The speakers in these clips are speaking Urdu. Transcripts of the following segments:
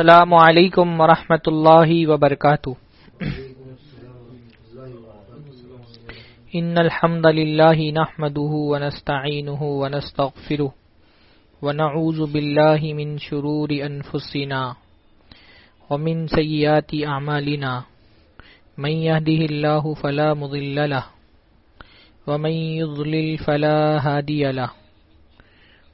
السلام علیکم ورحمۃ اللہ وبرکاتہ۔ ان الحمد لله نحمده ونستعينه ونستغفره ونعوذ بالله من شرور انفسنا ومن سيئات اعمالنا من يهده الله فلا مضل له ومن يضلل فلا هادي له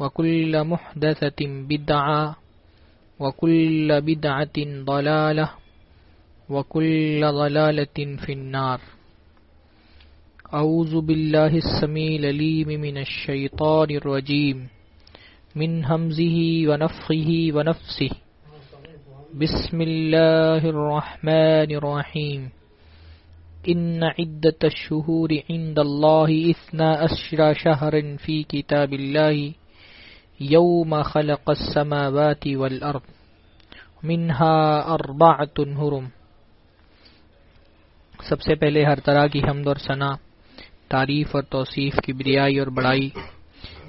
وكل محدثة بدعة وكل بدعة ضلالة وكل ضلالة في النار. أعوذ بالله السميع العليم من الشيطان الرجيم. من همزه ونفخه ونفسه. بسم الله الرحمن الرحيم. إن عدة الشهور عند الله إثنى أشرى شهرا في كتاب الله. يوم خلق السماوات والأرض منها أربعة هرم۔ سب سے پہلے ہر طرح کی حمد اور ثنا تعریف اور توصیف کی بریائی اور بڑائی۔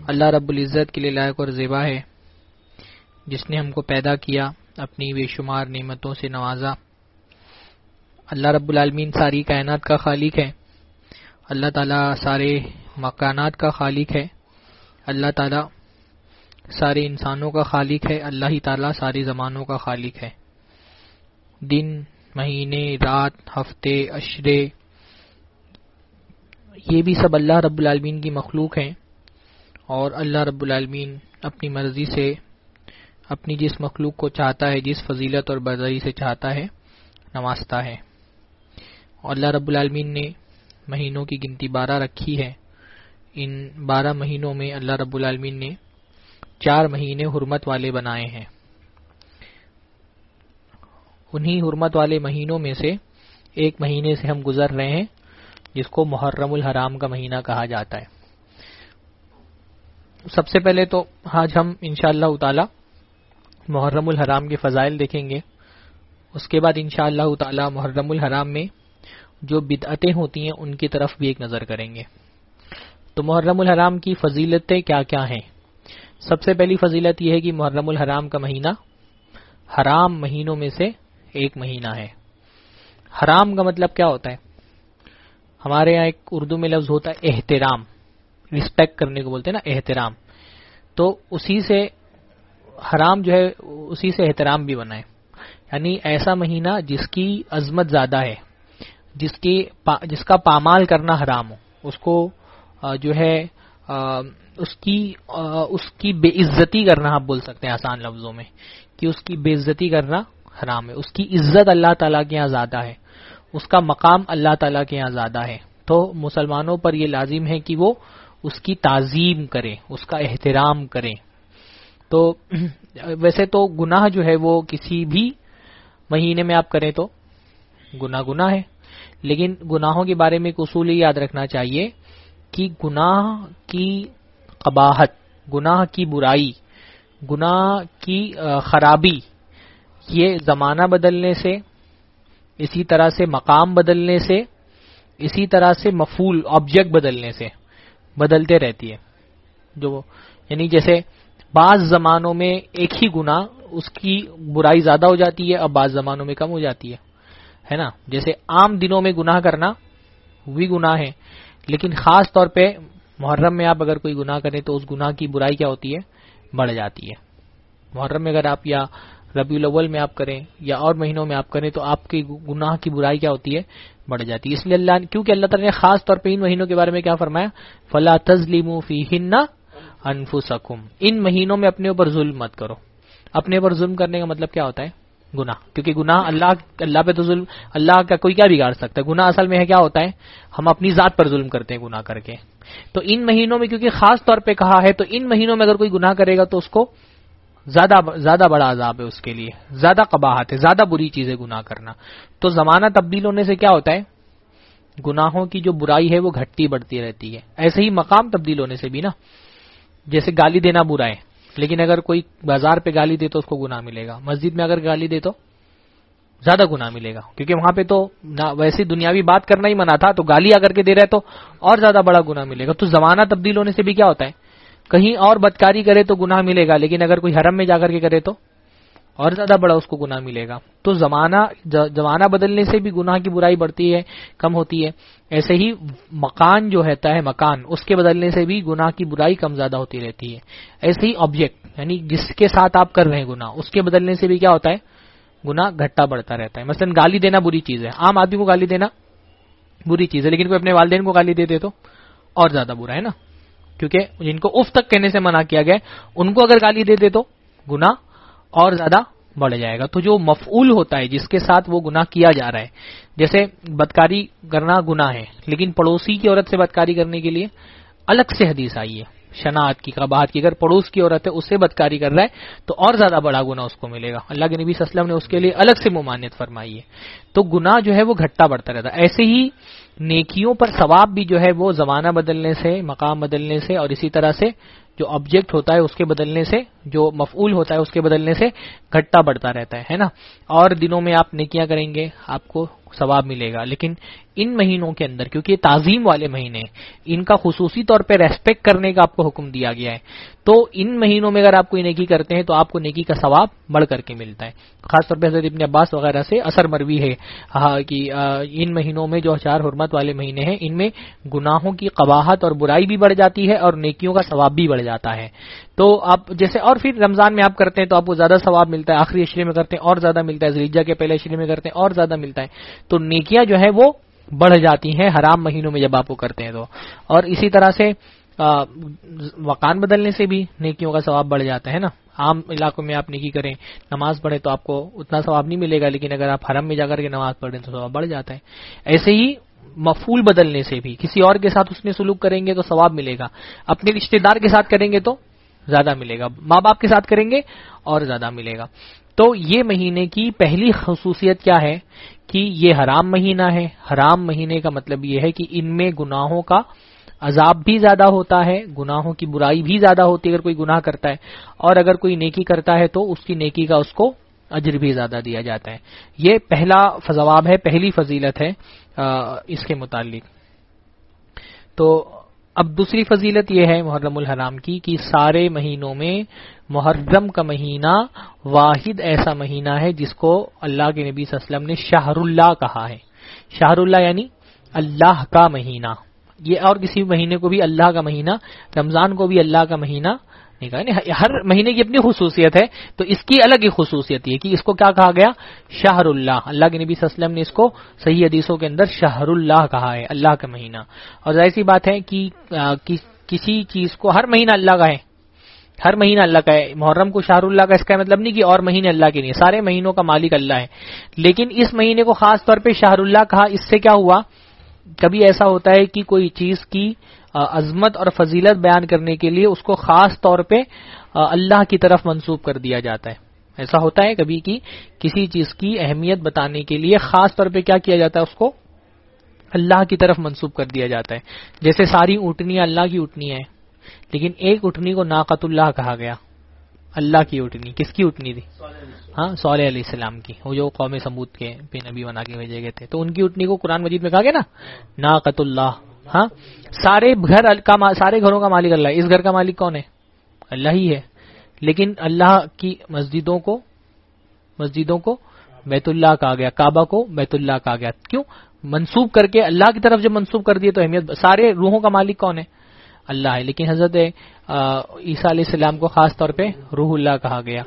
اللہ رب العزت کے لیے لائق اور زیبا ہے۔ جس نے ہم کو پیدا کیا، اپنی بے شمار نعمتوں سے نوازا۔ اللہ رب العالمین ساری کائنات کا خالق ہے۔ اللہ تعالیٰ سارے مکانات کا خالق ہے۔ اللہ تعالیٰ سارے انسانوں کا خالق ہے، اللہ ہی تعالیٰ سارے زمانوں کا خالق ہے۔ دن، مہینے، رات، ہفتے اشرے یہ بھی سب اللہ رب العالمین کی مخلوق ہیں۔ اور اللہ رب العالمین اپنی مرضی سے، اپنی جس مخلوق کو چاہتا ہے، جس فضیلت اور برضی سے چاہتا ہے، نوازتا ہے۔ اور اللہ رب العالمین نے مہینوں کی گنتی بارہ رکھی ہے۔ ان بارہ مہینوں میں اللہ رب العالمین نے چار مہینے حرمت والے بنائے ہیں۔ انہی حرمت والے مہینوں میں سے ایک مہینے سے ہم گزر رہے ہیں، جس کو محرم الحرام کا مہینہ کہا جاتا ہے۔ سب سے پہلے تو آج ہم انشاءاللہ اللہ تعالی محرم الحرام کے فضائل دیکھیں گے۔ اس کے بعد انشاءاللہ اللہ تعالی محرم الحرام میں جو بدعتیں ہوتی ہیں، ان کی طرف بھی ایک نظر کریں گے۔ تو محرم الحرام کی فضیلتیں کیا کیا ہیں؟ سب سے پہلی فضیلت یہ ہے کہ محرم الحرام کا مہینہ حرام مہینوں میں سے ایک مہینہ ہے۔ حرام کا مطلب کیا ہوتا ہے؟ ہمارے یہاں ایک اردو میں لفظ ہوتا ہے احترام۔ رسپیکٹ کرنے کو بولتے ہیں نا، احترام۔ تو اسی سے حرام جو ہے، اسی سے احترام بھی بنا ہے۔ یعنی ایسا مہینہ جس کی عظمت زیادہ ہے، جس کی جس کا پامال کرنا حرام ہو، اس کو جو ہے اس کی اس کی بے عزتی کرنا آپ بول سکتے ہیں آسان لفظوں میں کہ اس کی بے عزتی کرنا حرام ہے۔ اس کی عزت اللہ تعالیٰ کے یہاں زیادہ ہے۔ اس کا مقام اللہ تعالیٰ کے یہاں زیادہ ہے۔ تو مسلمانوں پر یہ لازم ہے کہ وہ اس کی تعظیم کرے اس کا احترام کرے تو ویسے تو گناہ جو ہے وہ کسی بھی مہینے میں آپ کریں تو گنا گنا ہے۔ لیکن گناہوں کے بارے میں ایک اصول یاد رکھنا چاہیے کہ گناہ کی قباحت، گناہ کی برائی، گناہ کی خرابی، یہ زمانہ بدلنے سے، اسی طرح سے مقام بدلنے سے، اسی طرح سے مفول آبجیکٹ بدلنے سے بدلتے رہتی ہے۔ جو یعنی جیسے بعض زمانوں میں ایک ہی گنا اس کی برائی زیادہ ہو جاتی ہے، اب بعض زمانوں میں کم ہو جاتی ہے۔ ہے نا؟ جیسے عام دنوں میں گناہ کرنا بھی گناہ ہے، لیکن خاص طور پہ محرم میں آپ اگر کوئی گناہ کریں تو اس گناہ کی برائی کیا ہوتی ہے؟ بڑھ جاتی ہے۔ محرم میں اگر آپ یا ربیع الاول میں آپ کریں یا اور مہینوں میں آپ کریں تو آپ کی گناہ کی برائی کیا ہوتی ہے؟ بڑھ جاتی ہے۔ اس لیے اللہ کیونکہ اللہ تعالیٰ نے خاص طور پہ ان مہینوں کے بارے میں کیا فرمایا؟ فلا تزلیم فی ہن انفسکم ان مہینوں میں اپنے اوپر ظلم مت کرو۔ اپنے اوپر ظلم کرنے کا مطلب کیا ہوتا ہے؟ گنا کیونکہ گنا اللہ اللہ پہ تو ظلم اللہ کا کوئی کیا بگاڑ سکتا ہے؟ گنا اصل میں ہے کیا ہوتا ہے؟ ہم اپنی ذات پر ظلم کرتے ہیں گنا کر کے۔ تو ان مہینوں میں کیونکہ خاص طور پہ کہا ہے، تو ان مہینوں میں اگر کوئی گناہ کرے گا تو اس کو زیادہ زیادہ بڑا عذاب ہے اس کے لیے، زیادہ قباہت ہے، زیادہ بری چیز ہے گناہ کرنا۔ تو زمانہ تبدیل ہونے سے کیا ہوتا ہے؟ گناہوں کی جو برائی ہے وہ گھٹتی بڑھتی رہتی ہے۔ ایسے ہی مقام تبدیل ہونے سے بھی نا، جیسے گالی دینا برا ہے، لیکن اگر کوئی بازار پہ گالی دے تو اس کو گناہ ملے گا۔ مسجد میں اگر گالی دے تو؟ زیادہ گنا ملے گا۔ کیونکہ وہاں پہ تو ویسی دنیاوی بات کرنا ہی منع تھا، تو گالی آ کر کے دے رہے تو اور زیادہ بڑا گنا ملے گا۔ تو زمانہ تبدیل ہونے سے بھی کیا ہوتا ہے؟ کہیں اور بدکاری کرے تو گناہ ملے گا، لیکن اگر کوئی حرم میں جا کر کے کرے تو اور زیادہ بڑا اس کو گناہ ملے گا۔ تو زمانہ زمانہ بدلنے سے بھی گناہ کی برائی بڑھتی ہے، کم ہوتی ہے۔ ایسے ہی مکان جو رہتا ہے مکان، اس کے بدلنے سے بھی گناہ کی برائی کم زیادہ ہوتی رہتی ہے۔ ایسے ہی آبجیکٹ یعنی جس کے ساتھ آپ کر رہے ہیں گنا اس کے بدلنے سے بھی کیا ہوتا ہے؟ گنا گھٹا بڑھتا رہتا ہے۔ مثلا گالی دینا بری چیز ہے۔ عام آدمی کو گالی دینا بری چیز ہے، لیکن کوئی اپنے والدین کو گالی دے دے تو اور زیادہ برا، ہے نا؟ کیونکہ جن کو اف تک کہنے سے منع کیا گیا ان کو اگر گالی دے دے تو گنا اور زیادہ بڑھ جائے گا۔ تو جو مفعول ہوتا ہے، جس کے ساتھ وہ گنا کیا جا رہا ہے، جیسے بدکاری کرنا گنا ہے، لیکن پڑوسی کی عورت سے بدکاری کرنے کے لیے الگ سے حدیث آئی ہے۔ شناعت کی قباہت کی، اگر پڑوس کی عورت ہے، اس سے بدکاری کر رہا ہے، تو اور زیادہ بڑا گنا اس کو ملے گا۔ اللہ کے نبی صلی اللہ علیہ وسلم نے اس کے لیے الگ سے ممانعت فرمائی ہے۔ تو گنا جو ہے وہ گھٹا بڑھتا رہتا ہے۔ ایسے ہی نیکیوں پر ثواب بھی جو ہے وہ زمانہ بدلنے سے، مقام بدلنے سے اور اسی طرح سے جو آبجیکٹ ہوتا ہے، اس کے بدلنے سے، جو مفعول ہوتا ہے، اس کے بدلنے سے گھٹا بڑھتا رہتا ہے نا؟ اور دنوں میں آپ نیکیاں کریں گے، آپ کو ثواب ملے گا۔ لیکن ان مہینوں کے اندر، کیونکہ یہ تعظیم والے مہینے ان کا خصوصی طور پہ ریسپیکٹ کرنے کا آپ کو حکم دیا گیا ہے۔ تو ان مہینوں میں اگر آپ کوئی نیکی کرتے ہیں، تو آپ کو نیکی کا ثواب بڑھ کر کے ملتا ہے۔ خاص طور پہ حضرت ابن عباس وغیرہ سے اثر مروی ہے ہاں، کہ ان مہینوں میں جو چار حرمت والے مہینے ہیں، ان میں گناہوں کی قباہت اور برائی بھی بڑھ جاتی ہے اور نیکیوں کا ثواب بھی بڑھ جاتا ہے۔ تو آپ جیسے اور پھر رمضان میں آپ کرتے ہیں تو آپ کو زیادہ ثواب ملتا ہے، آخری اشرے میں کرتے ہیں، اور زیادہ ملتا ہے زریجا کے پہلے اشرے میں کرتے ہیں، اور زیادہ ملتا ہے۔ تو نیکیاں جو ہے وہ بڑھ جاتی ہیں حرام مہینوں میں جب آپ کو کرتے ہیں تو۔ اور اسی طرح سے مکان بدلنے سے بھی نیکیوں کا ثواب بڑھ جاتا ہے نا۔ عام علاقوں میں آپ نیکی کریں، نماز پڑھیں تو آپ کو اتنا ثواب نہیں ملے گا، لیکن اگر آپ حرم میں جا کر کے نماز پڑھیں تو ثواب بڑھ جاتا ہے۔ ایسے ہی مفول بدلنے سے بھی، کسی اور کے ساتھ اس نے سلوک کریں گے تو ثواب ملے گا۔ اپنے رشتے دار کے ساتھ کریں گے تو زیادہ ملے گا۔ ماں باپ کے ساتھ کریں گے اور زیادہ ملے گا۔ تو یہ مہینے کی پہلی خصوصیت کیا ہے کہ یہ حرام مہینہ ہے۔ حرام مہینے کا مطلب یہ ہے کہ ان میں گناہوں کا عذاب بھی زیادہ ہوتا ہے، گناہوں کی برائی بھی زیادہ ہوتی ہے اگر کوئی گناہ کرتا ہے۔ اور اگر کوئی نیکی کرتا ہے تو اس کی نیکی کا اس کو اجر بھی زیادہ دیا جاتا ہے۔ یہ پہلا فضواب ہے، پہلی فضیلت ہے اس کے متعلق۔ تو اب دوسری فضیلت یہ ہے محرم الحرام کی کہ سارے مہینوں میں محرم کا مہینہ واحد ایسا مہینہ ہے جس کو اللہ کے نبی صلی اللہ علیہ وسلم نے شہر اللہ کہا ہے۔ شہر اللہ یعنی اللہ کا مہینہ۔ یہ اور کسی مہینے کو بھی اللہ کا مہینہ، رمضان کو بھی اللہ کا مہینہ ہر مہینے کی اپنی خصوصیت ہے، تو اس کی الگ ہی خصوصیت یہ کہ اس کو کیا کہا گیا؟ شہر اللہ اللہ کے نبی صلی اللہ علیہ وسلم نے اس کو صحیح حدیثوں کے اندر شہر اللہ کہا ہے، اللہ کا مہینہ۔ اور ظاہر سی بات ہے کہ کسی چیز کو ہر مہینہ اللہ کا ہے۔ ہر مہینہ اللہ کا ہے۔ محرم کو شاہ اللہ کا اس کا مطلب نہیں کہ اور مہینے اللہ کے نہیں سارے مہینوں کا مالک اللہ ہے۔ لیکن اس مہینے کو خاص طور پہ شاہ اللہ کہا، اس سے کیا ہوا؟ کبھی ایسا ہوتا ہے کہ کوئی چیز کی عظمت اور فضیلت بیان کرنے کے لیے اس کو خاص طور پہ اللہ کی طرف منسوب کر دیا جاتا ہے۔ ایسا ہوتا ہے کبھی کہ کسی چیز کی اہمیت بتانے کے لیے خاص طور پہ کیا کیا جاتا ہے اس کو؟ اللہ کی طرف منسوب کر دیا جاتا ہے۔ جیسے ساری اٹھنیاں اللہ کی اٹھنی ہیں لیکن ایک اٹھنی کو ناقت اللہ کہا گیا۔ اللہ کی اٹھنی کس کی اٹھنی تھی؟ ہاں سول علیہ السلام کی۔ وہ جو قوم سمود کے پہ نبی بنا کے بھیجے گئے تھے۔ تو ان کی اٹھنی کو قرآن مجید میں کہا گیا نا؟ ناقت اللہ۔ ہاں؟ سارے گھر کا سارے گھروں کا مالک اللہ ہے۔ اس گھر کا مالک کون ہے؟ اللہ ہی ہے۔ لیکن اللہ کی مسجدوں کو مسجدوں کو بیت اللہ کہا گیا۔ کعبہ کو بیت اللہ کہا گیا۔ کیوں؟ منسوب کر کے اللہ کی طرف جب منسوب کر دیے تو اہمیت سارے روحوں کا مالک کون ہے؟ اللہ ہے۔ لیکن حضرت عیسیٰ علیہ السلام کو خاص طور پہ روح اللہ کہا گیا۔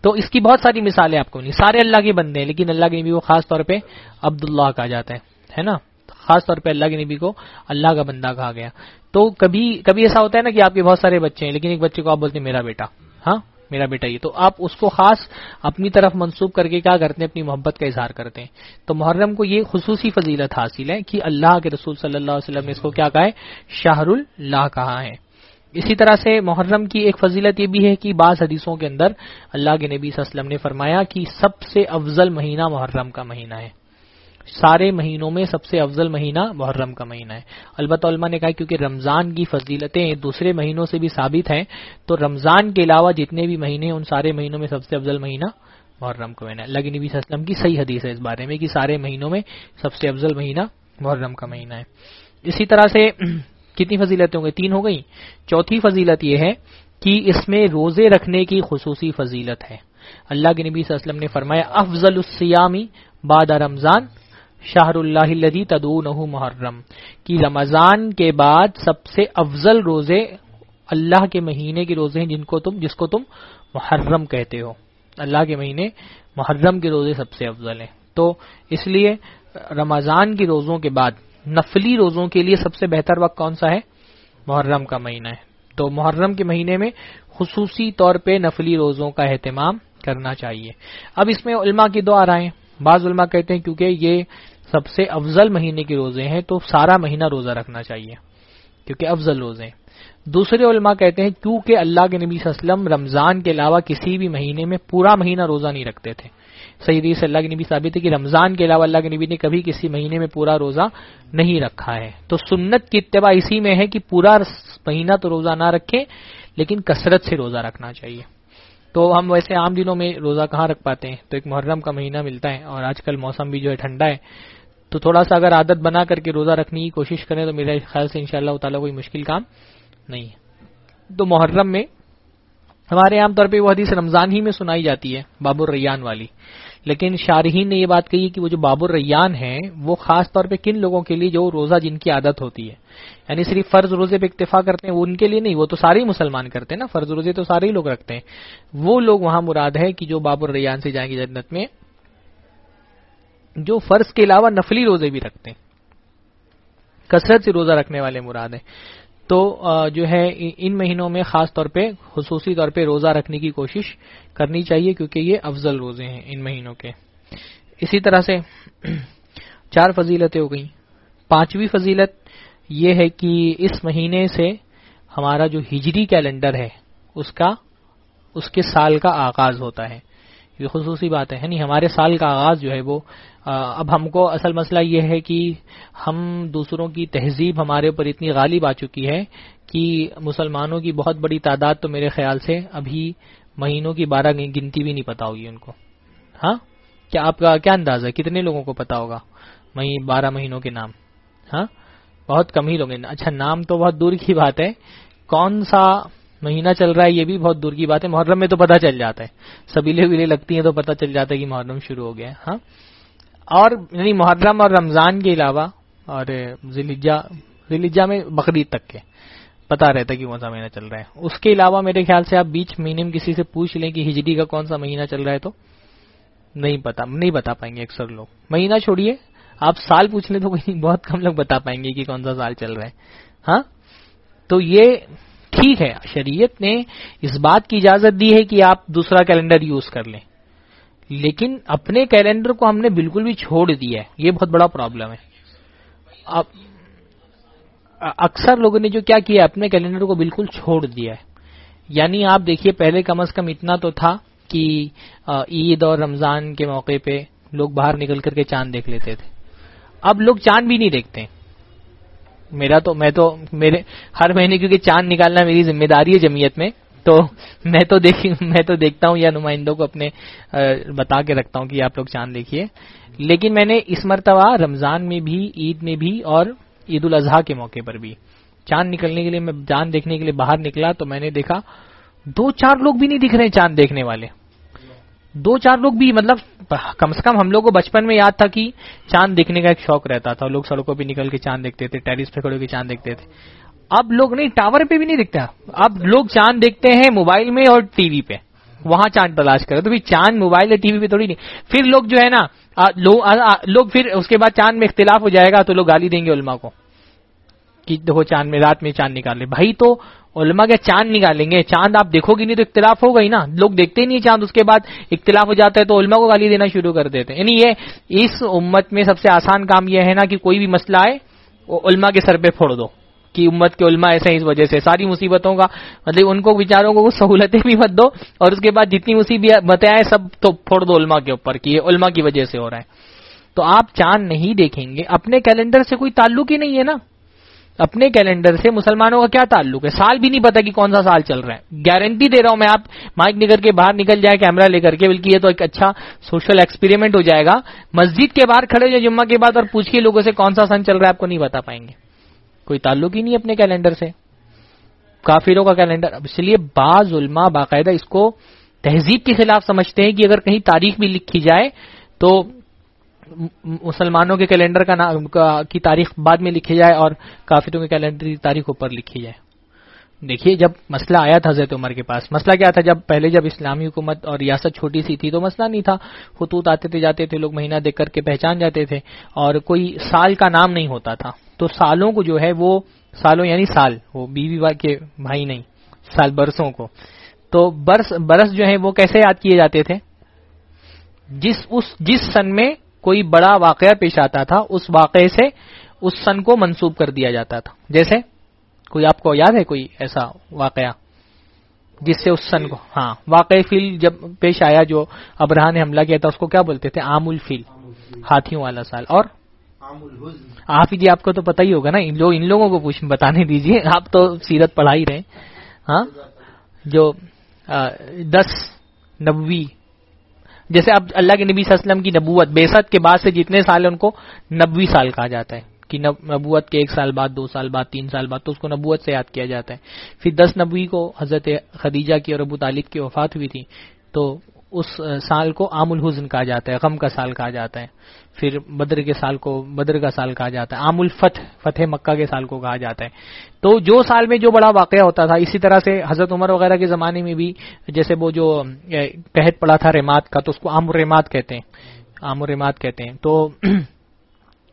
تو اس کی بہت ساری مثالیں آپ کو نہیں سارے اللہ کے بندے ہیں، لیکن اللہ کے نبی کو خاص طور پہ عبداللہ کہا جاتا ہے نا؟ خاص طور پہ اللہ کے نبی کو اللہ کا بندہ کہا گیا۔ تو کبھی کبھی ایسا ہوتا ہے نا کہ آپ کے بہت سارے بچے ہیں، لیکن ایک بچے کو آپ بولتے ہیں، میرا بیٹا۔ ہاں میرا بیٹا یہ۔ تو آپ اس کو خاص اپنی طرف منسوخ کر کے کیا کرتے ہیں، اپنی محبت کا اظہار کرتے ہیں۔ تو محرم کو یہ خصوصی فضیلت حاصل ہے کہ اللہ کے رسول صلی اللہ علیہ وسلم نے اس کو کیا کہا ہے؟ شاہر اللہ کہا ہے۔ اسی طرح سے محرم کی ایک فضیلت یہ بھی ہے کہ بعض حدیثوں کے اندر اللہ کے نبی صلی اللہ علیہ وسلم نے فرمایا کہ سب سے افضل مہینہ محرم کا مہینہ ہے۔ سارے مہینوں میں سب سے افضل مہینہ محرم کا مہینہ ہے۔ البتہ علماء نے کہا کیونکہ رمضان کی فضیلتیں دوسرے مہینوں سے بھی ثابت ہیں، تو رمضان کے علاوہ جتنے بھی مہینے ہیں، ان سارے مہینوں میں سب سے افضل مہینہ محرم کا مہینہ اللہ کے نبی صلی اللہ علیہ وسلم کی صحیح حدیث ہے اس بارے میں کہ سارے مہینوں میں سب سے افضل مہینہ محرم کا مہینہ ہے۔ اسی طرح سے کتنی فضیلتیں ہوں گی؟ تین ہو گئی چوتھی فضیلت یہ ہے کہ اس میں روزے رکھنے کی خصوصی فضیلت ہے۔ اللہ کے نبی صلی اللہ علیہ وسلم نے فرمایا، افضل السیامی بعد رمضان شاہر اللہ الدی تدون محرم، کی رمضان کے بعد سب سے افضل روزے اللہ کے مہینے کے روزے ہیں جن کو تم، جس کو تم محرم کہتے ہو۔ اللہ کے مہینے محرم کے روزے سب سے افضل ہیں۔ تو اس لیے رمضان کی روزوں کے بعد، نفلی روزوں کے لیے سب سے بہتر وقت کون سا ہے؟ محرم کا مہینہ ہے۔ تو محرم کے مہینے میں خصوصی طور پہ نفلی روزوں کا اہتمام کرنا چاہیے۔ اب اس میں علماء کی دو آ رہے ہیں بعض علماء کہتے ہیں کیونکہ یہ سب سے افضل مہینے کے روزے ہیں، تو سارا مہینہ روزہ رکھنا چاہیے، کیونکہ افضل روزے ہیں۔ دوسرے علماء کہتے ہیں، کیونکہ اللہ کے نبی صلی اللہ علیہ وسلم رمضان کے علاوہ کسی بھی مہینے میں پورا مہینہ روزہ نہیں رکھتے تھے۔ سعیدی سے اللہ کے نبی ثابت ہے کہ رمضان کے علاوہ اللہ کے نبی نے کبھی کسی مہینے میں پورا روزہ نہیں رکھا ہے۔ تو سنت کی اتباع اسی میں ہے کہ پورا مہینہ تو روزہ نہ رکھے لیکن کثرت سے روزہ رکھنا چاہیے۔ تو ہم ویسے عام دنوں میں روزہ کہاں رکھ پاتے ہیں؟ تو ایک محرم کا مہینہ ملتا ہے اور آج کل موسم بھی جو ہے ٹھنڈا ہے۔ تو تھوڑا سا اگر عادت بنا کر کے روزہ رکھنے کی کوشش کریں تو میرے خیال سے ان شاء اللہ تعالیٰ کوئی مشکل کام نہیں ہے۔ تو محرم میں ہمارے عام طور پہ وہ حدیث رمضان ہی میں سنائی جاتی ہے، بابر ریان والی۔ لیکن شارحین نے یہ بات کہی کہ وہ جو بابر ریان ہیں، وہ خاص طور پہ کن لوگوں کے لیے جو روزہ جن کی عادت ہوتی ہے؟ یعنی صرف فرض روزے پہ اکتفا کرتے ہیں، وہ ان کے لیے نہیں، وہ تو سارے ہی مسلمان کرتے ہیں نا، فرض روزے تو سارے ہی لوگ رکھتے ہیں۔ وہ لوگ وہاں مراد ہے کہ جو بابر ریان سے جائیں گے جنت میں جو فرض کے علاوہ نفلی روزے بھی رکھتے ہیں۔ کثرت سے روزہ رکھنے والے مراد ہیں۔ تو جو ہے ان مہینوں میں خاص طور پہ، خصوصی طور پہ روزہ رکھنے کی کوشش کرنی چاہیے، کیونکہ یہ افضل روزے ہیں ان مہینوں کے۔ اسی طرح سے چار فضیلتیں ہو گئیں۔ پانچویں فضیلت یہ ہے کہ اس مہینے سے ہمارا جو ہجری کیلنڈر ہے، اس کا، اس کے سال کا آغاز ہوتا ہے۔ یہ خصوصی بات ہے یعنی ہمارے سال کا آغاز جو ہے وہ اب ہم کو اصل مسئلہ یہ ہے کہ ہم دوسروں کی تہذیب ہمارے اوپر اتنی غالب آ چکی ہے کہ مسلمانوں کی بہت بڑی تعداد تو میرے خیال سے ابھی مہینوں کی بارہ گنتی بھی نہیں پتا ہوگی ان کو۔ ہاں؟ کیا آپ کا کیا انداز ہے؟ کتنے لوگوں کو پتا ہوگا؟ بارہ مہینوں کے نام۔ ہاں؟ بہت کم ہی لوگ اچھا نام تو بہت دور کی بات ہے۔ کون سا مہینہ چل رہا ہے یہ بھی بہت دور کی بات ہے۔ محرم میں تو پتہ چل جاتا ہے۔ سبیلے ویلے لگتی ہیں تو پتہ چل جاتا ہے کہ محرم شروع ہو گیا ہاں؟ اور یعنی محرم اور رمضان کے علاوہ اور ذیلیجا میں بقرعید تک کے، پتا رہتا ہے کہ کون سا مہینہ چل رہا ہے۔ اس کے علاوہ میرے خیال سے آپ بیچ مہینے میں کسی سے پوچھ لیں کہ ہجری کا کون سا مہینہ چل رہا ہے تو نہیں پتا، نہیں بتا پائیں گے اکثر لوگ۔ مہینہ چھوڑیے، آپ سال پوچھ لیں تو بہت کم لوگ بتا پائیں گے کہ کون سا سال چل رہا ہے۔ ہاں؟ تو یہ ٹھیک ہے، شریعت نے اس بات کی اجازت دی ہے کہ آپ دوسرا کیلنڈر یوز کر لیں۔ لیکن اپنے کیلنڈر کو ہم نے بالکل بھی چھوڑ دیا ہے۔ یہ بہت بڑا پرابلم ہے۔ اکثر لوگوں نے جو کیا کیا اپنے کیلنڈر کو بالکل چھوڑ دیا ہے۔ یعنی آپ دیکھیے، پہلے کم از کم اتنا تو تھا کہ عید اور رمضان کے موقع پہ لوگ باہر نکل کر کے چاند دیکھ لیتے تھے۔ اب لوگ چاند بھی نہیں دیکھتے میرا تو، میں تو، میرے ہر مہینے کیونکہ چاند نکالنا میری ذمہ داری ہے جمعیت میں تو میں تو دیکھ میں تو دیکھتا ہوں یا نمائندوں کو اپنے بتا کے رکھتا ہوں کہ آپ لوگ چاند دیکھیے۔ لیکن میں نے اس مرتبہ رمضان میں بھی، عید میں بھی اور عید الاضحیٰ کے موقع پر بھی۔ چاند نکلنے کے لیے، میں چاند دیکھنے کے لیے باہر نکلا تو میں نے دیکھا، دو چار لوگ بھی نہیں دکھ رہے چاند دیکھنے والے۔ دو چار لوگ بھی مطلب کم سے کم ہم لوگ کو بچپن میں یاد تھا کہ چاند دیکھنے کا ایک شوق رہتا تھا۔ لوگ سڑکوں پہ نکل کے چاند دیکھتے تھے ٹیرس پہ کھڑے کے چاند دیکھتے تھے۔ اب لوگ نہیں، ٹاور پہ بھی نہیں دکھتا۔ اب لوگ چاند دیکھتے ہیں موبائل میں اور ٹی وی پہ۔ وہاں چاند تلاش کرے تو چاند موبائل یا ٹی وی پہ تھوڑی نہیں۔ پھر لوگ جو ہے نا لوگ پھر اس کے بعد چاند میں اختلاف ہو جائے گا تو لوگ گالی دیں گے علماء کو۔ کہ دیکھو چاند میں، رات میں چاند نکال لے۔ بھائی تو علماء کیا چاند نکالیں گے۔ چاند آپ دیکھو گی نہیں تو اختلاف ہوگا ہی نا۔ لوگ دیکھتے ہی نہیں چاند، اس کے بعد اختلاف ہو جاتا ہے تو علماء کو گالی دینا شروع کر دیتے ہیں۔ یعنی یہ اس امت میں سب سے آسان کام یہ ہے نا کہ کوئی بھی مسئلہ آئے علماء کے سر پہ پھوڑ دو۔ کی امت کے علماء ایسے ہیں اس وجہ سے۔ ساری مصیبتوں کا مطلب ان کو بیچاروں کو سہولتیں بھی مت دو اور اس کے بعد جتنی مصیبتیں آئے سب تو پھوڑ دو علماء کے اوپر کی یہ علماء کی وجہ سے ہو رہا ہے۔ تو آپ چاند نہیں دیکھیں گے۔ اپنے کیلنڈر سے کوئی تعلق ہی نہیں ہے نا۔ اپنے کیلنڈر سے مسلمانوں کا کیا تعلق ہے؟ سال بھی نہیں پتا کہ کون سا سال چل رہا ہے۔ گارنٹی دے رہا ہوں میں آپ مائک نکل کے باہر نکل جائے، کیمرہ لے کر کے، بلکہ یہ تو ایک اچھا سوشل ایکسپیریمنٹ ہو جائے گا۔ مسجد کے باہر کھڑے جو جمعہ کے بعد اور پوچھیے لوگوں سے کون سا سن چل رہا ہے، آپ کو نہیں بتا پائیں گے۔ کوئی تعلق ہی نہیں اپنے کیلنڈر سے۔ کافروں کا کیلنڈر اس لیے بعض علماء باقاعدہ اس کو تہذیب کے خلاف سمجھتے ہیں کہ اگر کہیں تاریخ بھی لکھی جائے تو مسلمانوں کے کیلنڈر کا نام کی تاریخ بعد میں لکھی جائے اور کافروں کے کیلنڈر کی تاریخ اوپر لکھی جائے۔ دیکھیے جب مسئلہ آیا تھا حضرت عمر کے پاس، مسئلہ کیا تھا؟ جب پہلے جب اسلامی حکومت اور ریاست چھوٹی سی تھی تو مسئلہ نہیں تھا۔ خطوط آتے تھے، جاتے تھے، لوگ مہینہ دیکھ کر کے پہچان جاتے تھے اور کوئی سال کا نام نہیں ہوتا تھا۔ تو سالوں کو جو ہے وہ سالوں یعنی سال، وہ بیوی کے بھائی نہیں، سال برسوں کو۔ تو برس برس جو ہے وہ کیسے یاد کیے جاتے تھے؟ جس، اس، جس سن میں کوئی بڑا واقعہ پیش آتا تھا، اس واقعے سے اس سن کو منسوب کر دیا جاتا تھا۔ جیسے، کوئی آپ کو یاد ہے کوئی ایسا واقعہ؟ جس سے اس سن کو ہاں واقعی فیل جب پیش آیا جو ابراہ نے حملہ کیا تھا، اس کو کیا بولتے تھے؟ عام الفیل ہاتھیوں والا سال۔ اور آپ جی آپ کو تو پتا ہی ہوگا نا، ان لوگوں کو پوچھ بتانے دیجیے آپ تو سیرت پڑھا ہی رہے ہاں؟ جو دس نبوی۔ جیسے اب اللہ کے نبی صلی اللہ علیہ وسلم کی نبوت بیست کے بعد سے جتنے سال ان کو نبوی سال کہا جاتا ہے۔ کہ نبوت کے ایک سال بعد، دو سال بعد، تین سال بعد، تو اس کو نبوت سے یاد کیا جاتا ہے۔ پھر دس نبوی کو حضرت خدیجہ کی اور ابو طالب کی وفات ہوئی تھی۔ تو اس سال کو عام الحزن کہا جاتا ہے، غم کا سال کہا جاتا ہے، پھر بدر کے سال کو بدر کا سال کہا جاتا ہے، عام الفتح، فتح مکہ کے سال کو کہا جاتا ہے۔ تو جو سال میں جو بڑا واقعہ ہوتا تھا، اسی طرح سے حضرت عمر وغیرہ کے زمانے میں بھی جیسے وہ جو قحط پڑا تھا ریمات کا، تو اس کو عام الرمات کہتے ہیں، عام الرمات کہتے ہیں۔ تو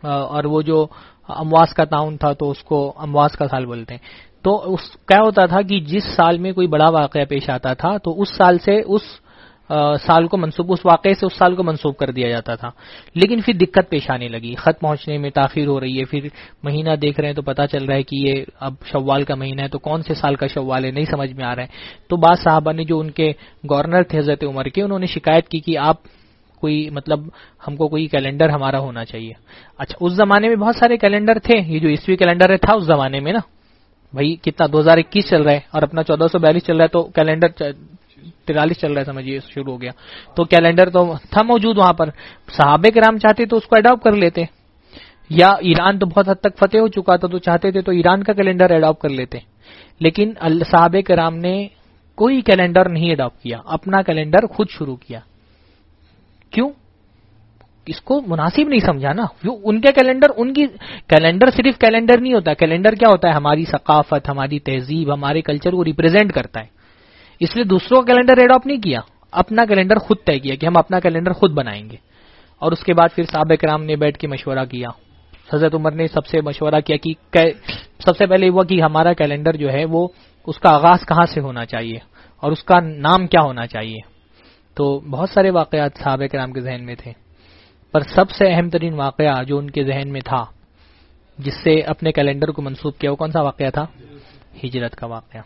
اور وہ جو امواس کا تعاون تھا، تو اس کو امواس کا سال بولتے ہیں۔ تو اس، کیا ہوتا تھا کہ جس سال میں کوئی بڑا واقعہ پیش آتا تھا، تو اس سال سے اس سال کو منسوب، اس واقعے سے اس سال کو منسوب کر دیا جاتا تھا۔ لیکن پھر دقت پیش آنے لگی۔ خط پہنچنے میں تاخیر ہو رہی ہے۔ پھر مہینہ دیکھ رہے ہیں تو پتا چل رہا ہے کہ یہ اب شوال کا مہینہ ہے، تو کون سے سال کا شوال ہے؟ نہیں سمجھ میں آ رہا ہے۔ تو بعض صاحبہ نے جو ان کے گورنر تھے حضرت عمر کے، انہوں نے شکایت کی کہ آپ کوئی مطلب ہم کو کوئی کیلنڈر ہمارا ہونا چاہیے۔ اچھا اس زمانے میں بہت سارے کیلنڈر تھے۔ یہ جو عیسوی کیلنڈر تھا اس زمانے میں نا۔ بھائی، کتنا؟ دو ہزار اکیس چل رہا ہے اور اپنا چودہ سو بیالیس چل رہا ہے، تو کیلنڈر ترالیس چل رہا ہے، سمجھیے، شروع ہو گیا۔ تو کیلنڈر تو تھا موجود وہاں پر۔ صحابہ کرام چاہتے تو اس کو اڈاپٹ کر لیتے۔ یا ایران تو بہت حد تک فتح ہو چکا تھا، تو چاہتے تھے تو ایران کا کیلنڈر اڈاپٹ کر لیتے۔ لیکن صحابہ کرام نے کوئی کیلنڈر نہیں اڈاپٹ کیا۔ اپنا کیلنڈر خود شروع کیا۔ کیوں؟ اس کو مناسب نہیں سمجھا نا۔ ان کے کیلنڈر ان کی کیلنڈر صرف کیلنڈر نہیں ہوتا۔ کیلنڈر کیا ہوتا ہے؟ ہماری ثقافت، ہماری تہذیب، ہمارے کلچر کو ریپرزینٹ کرتا ہے۔ اس لیے دوسروں کا کیلنڈر اڈاپٹ نہیں کیا، اپنا کیلنڈر خود طے کیا کہ ہم اپنا کیلنڈر خود بنائیں گے۔ اور اس کے بعد پھر صحابہ کرام نے بیٹھ کے مشورہ کیا۔ حضرت عمر نے سب سے مشورہ کیا کہ سب سے پہلے ہوا کہ ہمارا کیلنڈر جو ہے وہ اس کا آغاز کہاں سے ہونا چاہیے اور اس کا نام کیا ہونا چاہیے۔ تو بہت سارے واقعات صحابہ کرام کے ذہن میں تھے۔ پر سب سے اہم ترین واقعہ جو ان کے ذہن میں تھا، جس سے اپنے کیلنڈر کو منسوخ کیا، وہ کون سا واقعہ تھا؟ ہجرت کا واقعہ۔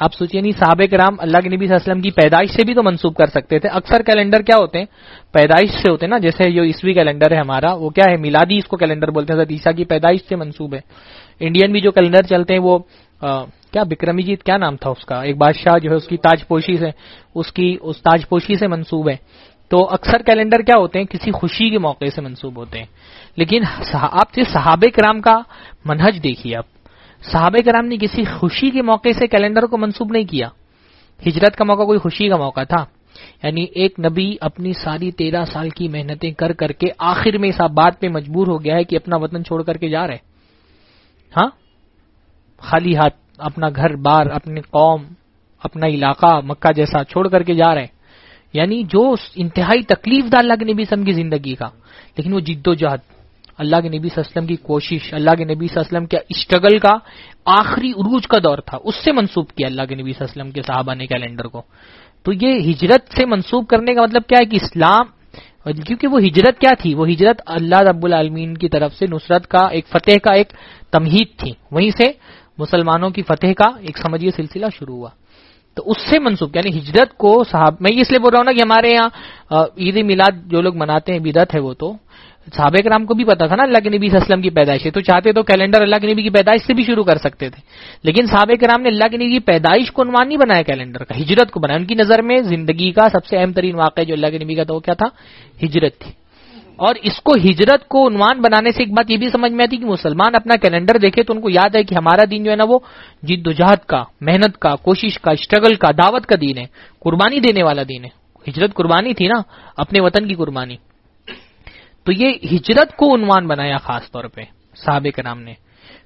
آپ سوچیے نہیں، صحابہ کرام اللہ کے نبی صلی اللہ علیہ وسلم کی پیدائش سے بھی تو منسوخ کر سکتے تھے۔ اکثر کیلنڈر کیا ہوتے ہیں؟ پیدائش سے ہوتے ہیں نا، جیسے جو عیسوی کیلنڈر ہے ہمارا، وہ کیا ہے؟ میلادی اس کو کیلنڈر بولتے ہیں عیسیٰ کی پیدائش سے منسوب ہے۔ انڈین بھی جو کیلنڈر چلتے ہیں، وہ کیا بکرمی جیت کیا نام تھا اس کا؟ ایک بادشاہ جو ہے، اس کی تاج پوشی سے، اس کی، اس تاج پوشی سے منسوب ہے۔ تو اکثر کیلنڈر کیا ہوتے ہیں؟ کسی خوشی کے موقع سے منسوب ہوتے ہیں۔ لیکن آپ سے صحابہ کرام کا منہج دیکھیے آپ۔ صحابہ کرام نے کسی خوشی کے موقع سے کیلنڈر کو منسوب نہیں کیا۔ ہجرت کا موقع کوئی خوشی کا موقع تھا۔ یعنی ایک نبی اپنی ساری تیرہ سال کی محنتیں کر کر کے آخر میں اس بات پہ مجبور ہو گیا ہے کہ اپنا وطن چھوڑ کر کے جا رہے۔ ہاں؟ خالی ہاتھ، اپنا گھر بار اپنے قوم، اپنا علاقہ مکہ جیسا چھوڑ کر کے جا رہے۔ ہیں یعنی جو انتہائی تکلیف دہ اللہ کے نبی سم کی زندگی کا۔ لیکن وہ جد و جہد۔ اللہ کے نبی صلی اللہ علیہ وسلم کی کوشش، اللہ کے نبی صلی اللہ علیہ وسلم کے اسٹرگل کا آخری عروج کا دور تھا، اس سے منسوب کیا اللہ کے نبی صلی اللہ علیہ وسلم کے صحابہ نے کیلنڈر کو۔ تو یہ ہجرت سے منسوب کرنے کا مطلب کیا ہے کہ اسلام، کیونکہ وہ ہجرت کیا تھی؟ وہ ہجرت اللہ رب العالمین کی طرف سے نصرت کا ایک فتح کا ایک تمہید تھی۔ وہیں سے مسلمانوں کی فتح کا ایک سمجھیے سلسلہ شروع ہوا۔ تو اس سے منسوخ یعنی ہجرت کو صاحب میں اس لیے بول رہا ہوں نا کہ ہمارے یہاں عید میلاد جو لوگ مناتے ہیں بدت ہے وہ تو صحابہ کرام کو بھی پتا تھا نا اللہ کے نبی صلی اللہ علیہ وسلم کی پیدائش ہے تو چاہتے تو کیلنڈر اللہ کے نبی کی پیدائش سے بھی شروع کر سکتے تھے۔ لیکن صحابہ کرام نے اللہ کے نبی کی پیدائش کو عنوان نہیں بنایا، کیلنڈر کا، ہجرت کو بنایا۔ ان کی نظر میں زندگی کا سب سے اہم ترین واقعہ جو اللہ کے نبی کا تھا وہ کیا تھا؟ ہجرت تھی۔ اور اس کو ہجرت کو عنوان بنانے سے ایک بات یہ بھی سمجھ میں آتی کہ مسلمان اپنا کیلنڈر دیکھے تو ان کو یاد ہے کہ ہمارا دین جو ہے نا وہ جد و جہد کا، محنت کا، کوشش کا اسٹرگل کا، دعوت کا دین ہے۔ قربانی دینے والا دین ہے۔ ہجرت قربانی تھی نا، اپنے وطن کی قربانی۔ تو یہ ہجرت کو عنوان بنایا خاص طور پہ، صحابہ کے نام نے۔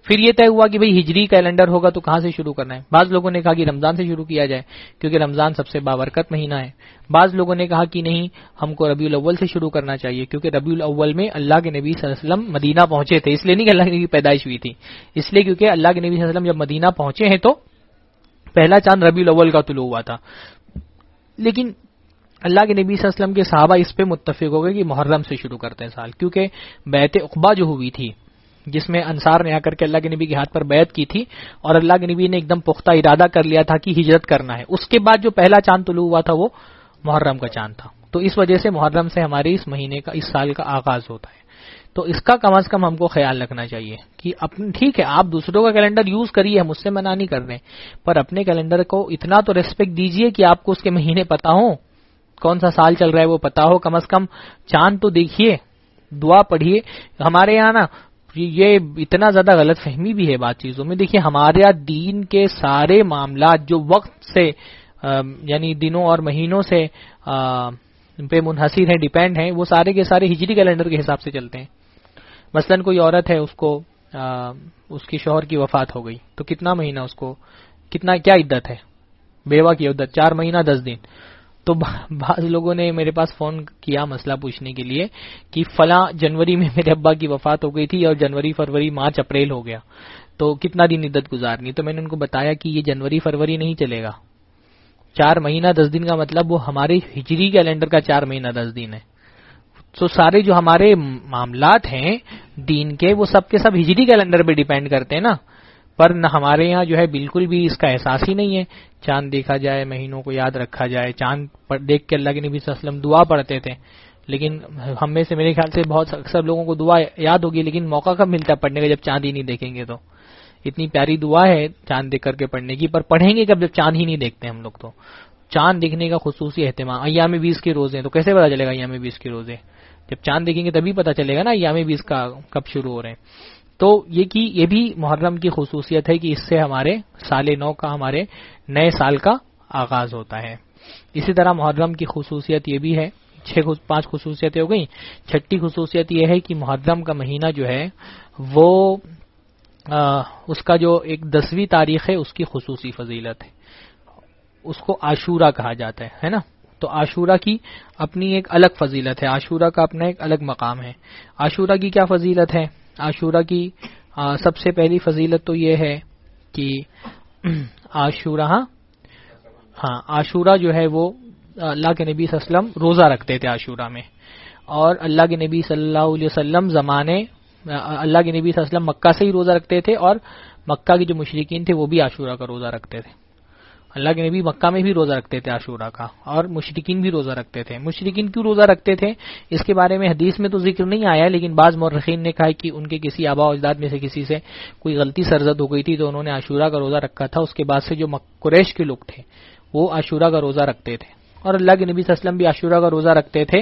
پھر یہ طے ہوا کہ بھائی ہجری کیلنڈر ہوگا تو کہاں سے شروع کرنا ہے؟ بعض لوگوں نے کہا کہ رمضان سے شروع کیا جائے، کیونکہ رمضان سب سے بابرکت مہینہ ہے۔ بعض لوگوں نے کہا کہ نہیں، ہم کو ربیع الاول سے شروع کرنا چاہیے، کیونکہ ربیع الاول میں اللہ کے نبی صلی اللہ علیہ وسلم مدینہ پہنچے تھے، اس لیے نہیں کہ اللہ کے نبی پیدائش ہوئی تھی۔ اس لیے کیونکہ اللہ کے نبی صلی اللہ علیہ وسلم جب مدینہ پہنچے ہیں تو پہلا چاند ربیع الاول کا طلوع ہوا تھا۔ لیکن اللہ کے نبی صلی اللہ علیہ وسلم کے صحابہ اس پہ متفق ہو گئے کہ محرم سے شروع کرتے ہیں سال، کیونکہ بیت اقبا جو ہوئی تھی، جس میں انصار نے آ کر کے اللہ کے نبی کے ہاتھ پر بیعت کی تھی اور اللہ کے نبی نے ایک دم پختہ ارادہ کر لیا تھا کہ ہجرت کرنا ہے۔ اس کے بعد جو پہلا چاند طلوع ہوا تھا وہ محرم کا چاند تھا۔ تو اس وجہ سے محرم سے ہمارے اس مہینے کا، اس سال کا آغاز ہوتا ہے۔ تو اس کا کم از کم ہم کو خیال رکھنا چاہیے کہ اپنے ٹھیک ہے، آپ دوسروں کا کیلنڈر یوز کریے، ہم اس سے منع نہیں کر رہے پر اپنے کیلنڈر کو اتنا تو ریسپیکٹ دیجیے کہ آپ کو اس کے مہینے پتا ہوں۔ کون سا سال چل رہا ہے وہ پتا ہو کم از کم۔ چاند تو دیکھیے، دعا پڑھیے۔ ہمارے یہاں نا، یہ اتنا زیادہ غلط فہمی بھی ہے بات چیزوں میں۔ دیکھیے، ہمارے یہاں دین کے سارے معاملات جو وقت سے یعنی دنوں اور مہینوں سے پہ منحصر ہیں ڈیپینڈ ہیں، وہ سارے کے سارے ہجری کیلنڈر کے حساب سے چلتے ہیں۔ مثلا کوئی عورت ہے، اس کو اس کی شوہر کی وفات ہو گئی، تو کتنا مہینہ اس کو، کتنا کیا عدت ہے؟ بیوہ کی عدت، چار مہینہ، دس دن۔ تو بعض لوگوں نے میرے پاس فون کیا مسئلہ پوچھنے کے لیے کہ فلاں جنوری میں میرے ابا کی وفات ہو گئی تھی اور جنوری، فروری، مارچ، اپریل ہو گیا۔ تو کتنا دن عدت گزارنی؟ تو میں نے ان کو بتایا کہ یہ جنوری، فروری نہیں چلے گا۔ چار مہینہ، دس دن کا مطلب وہ ہمارے ہجری کیلنڈر کا چار مہینہ، دس دن ہے۔ تو سارے جو ہمارے معاملات ہیں، دین کے، وہ سب کے سب ہجری کیلنڈر پہ ڈیپینڈ کرتے ہیں نا۔ پر نہ ہمارے یہاں جو ہے بالکل بھی اس کا احساس ہی نہیں ہے۔ چاند دیکھا جائے، مہینوں کو یاد رکھا جائے۔ چاند دیکھ کے اللہ کے نبی صلی اللہ علیہ وسلم دعا پڑھتے تھے۔ لیکن ہم میں سے میرے خیال سے بہت اکثر لوگوں کو دعا یاد ہوگی، لیکن موقع کب ملتا ہے پڑھنے کا جب چاند ہی نہیں دیکھیں گے تو؟ اتنی پیاری دعا ہے چاند دیکھ کر کے پڑھنے کی، پر پڑھیں گے کب جب چاند ہی نہیں دیکھتے ہم لوگ تو؟ چاند دیکھنے کا خصوصی اہتمام، ایام بیس کے روزے تو کیسے پتا چلے گا ایام بیس کے روزے؟ جب چاند دیکھیں گے تبھی پتا چلے گا نا ایام بیس کا کب شروع ہو رہے ہیں۔ تو یہ کی یہ بھی محرم کی خصوصیت ہے کہ اس سے ہمارے سال نو کا ہمارے نئے سال کا آغاز ہوتا ہے۔ اسی طرح محرم کی خصوصیت یہ بھی ہے چھ پانچ خصوصیتیں ہو گئی چھٹی خصوصیت یہ ہے کہ محرم کا مہینہ جو ہے وہ آ, اس کا جو ایک دسویں تاریخ ہے اس کی خصوصی فضیلت ہے۔ اس کو عاشورہ کہا جاتا ہے ہے نا؟ تو عاشورہ کی اپنی ایک الگ فضیلت ہے۔ عاشورہ کا اپنا ایک الگ مقام ہے۔ عاشورہ کی کیا فضیلت ہے؟ عاشورہ کی سب سے پہلی فضیلت تو یہ ہے کہ عاشورہ ہاں عاشورہ جو ہے وہ اللہ کے نبی صلی اللہ علیہ وسلم روزہ رکھتے تھے عاشورہ میں۔ اور اللہ کے نبی صلی اللہ علیہ وسلم زمانے اللہ کے نبی صلی اللہ علیہ وسلم مکہ سے ہی روزہ رکھتے تھے اور مکہ کے جو مشرقین تھے وہ بھی عاشورہ کا روزہ رکھتے تھے۔ اللہ کے نبی مکہ میں بھی روزہ رکھتے تھے عاشورہ کا اور مشرقین بھی روزہ رکھتے تھے۔ مشرقین کیوں روزہ رکھتے تھے؟ اس کے بارے میں حدیث میں تو ذکر نہیں آیا، لیکن بعض مورخین نے کہا کہ ان کے کسی آبا اجداد میں سے کسی سے کوئی غلطی سرزد ہو گئی تھی تو انہوں نے عاشورہ کا روزہ رکھا تھا۔ اس کے بعد سے جو قریش کے لوگ تھے، وہ عاشورہ کا روزہ رکھتے تھے۔ اور اللہ کے نبی صلی اللہ علیہ وسلم بھی عاشورہ کا روزہ رکھتے تھے،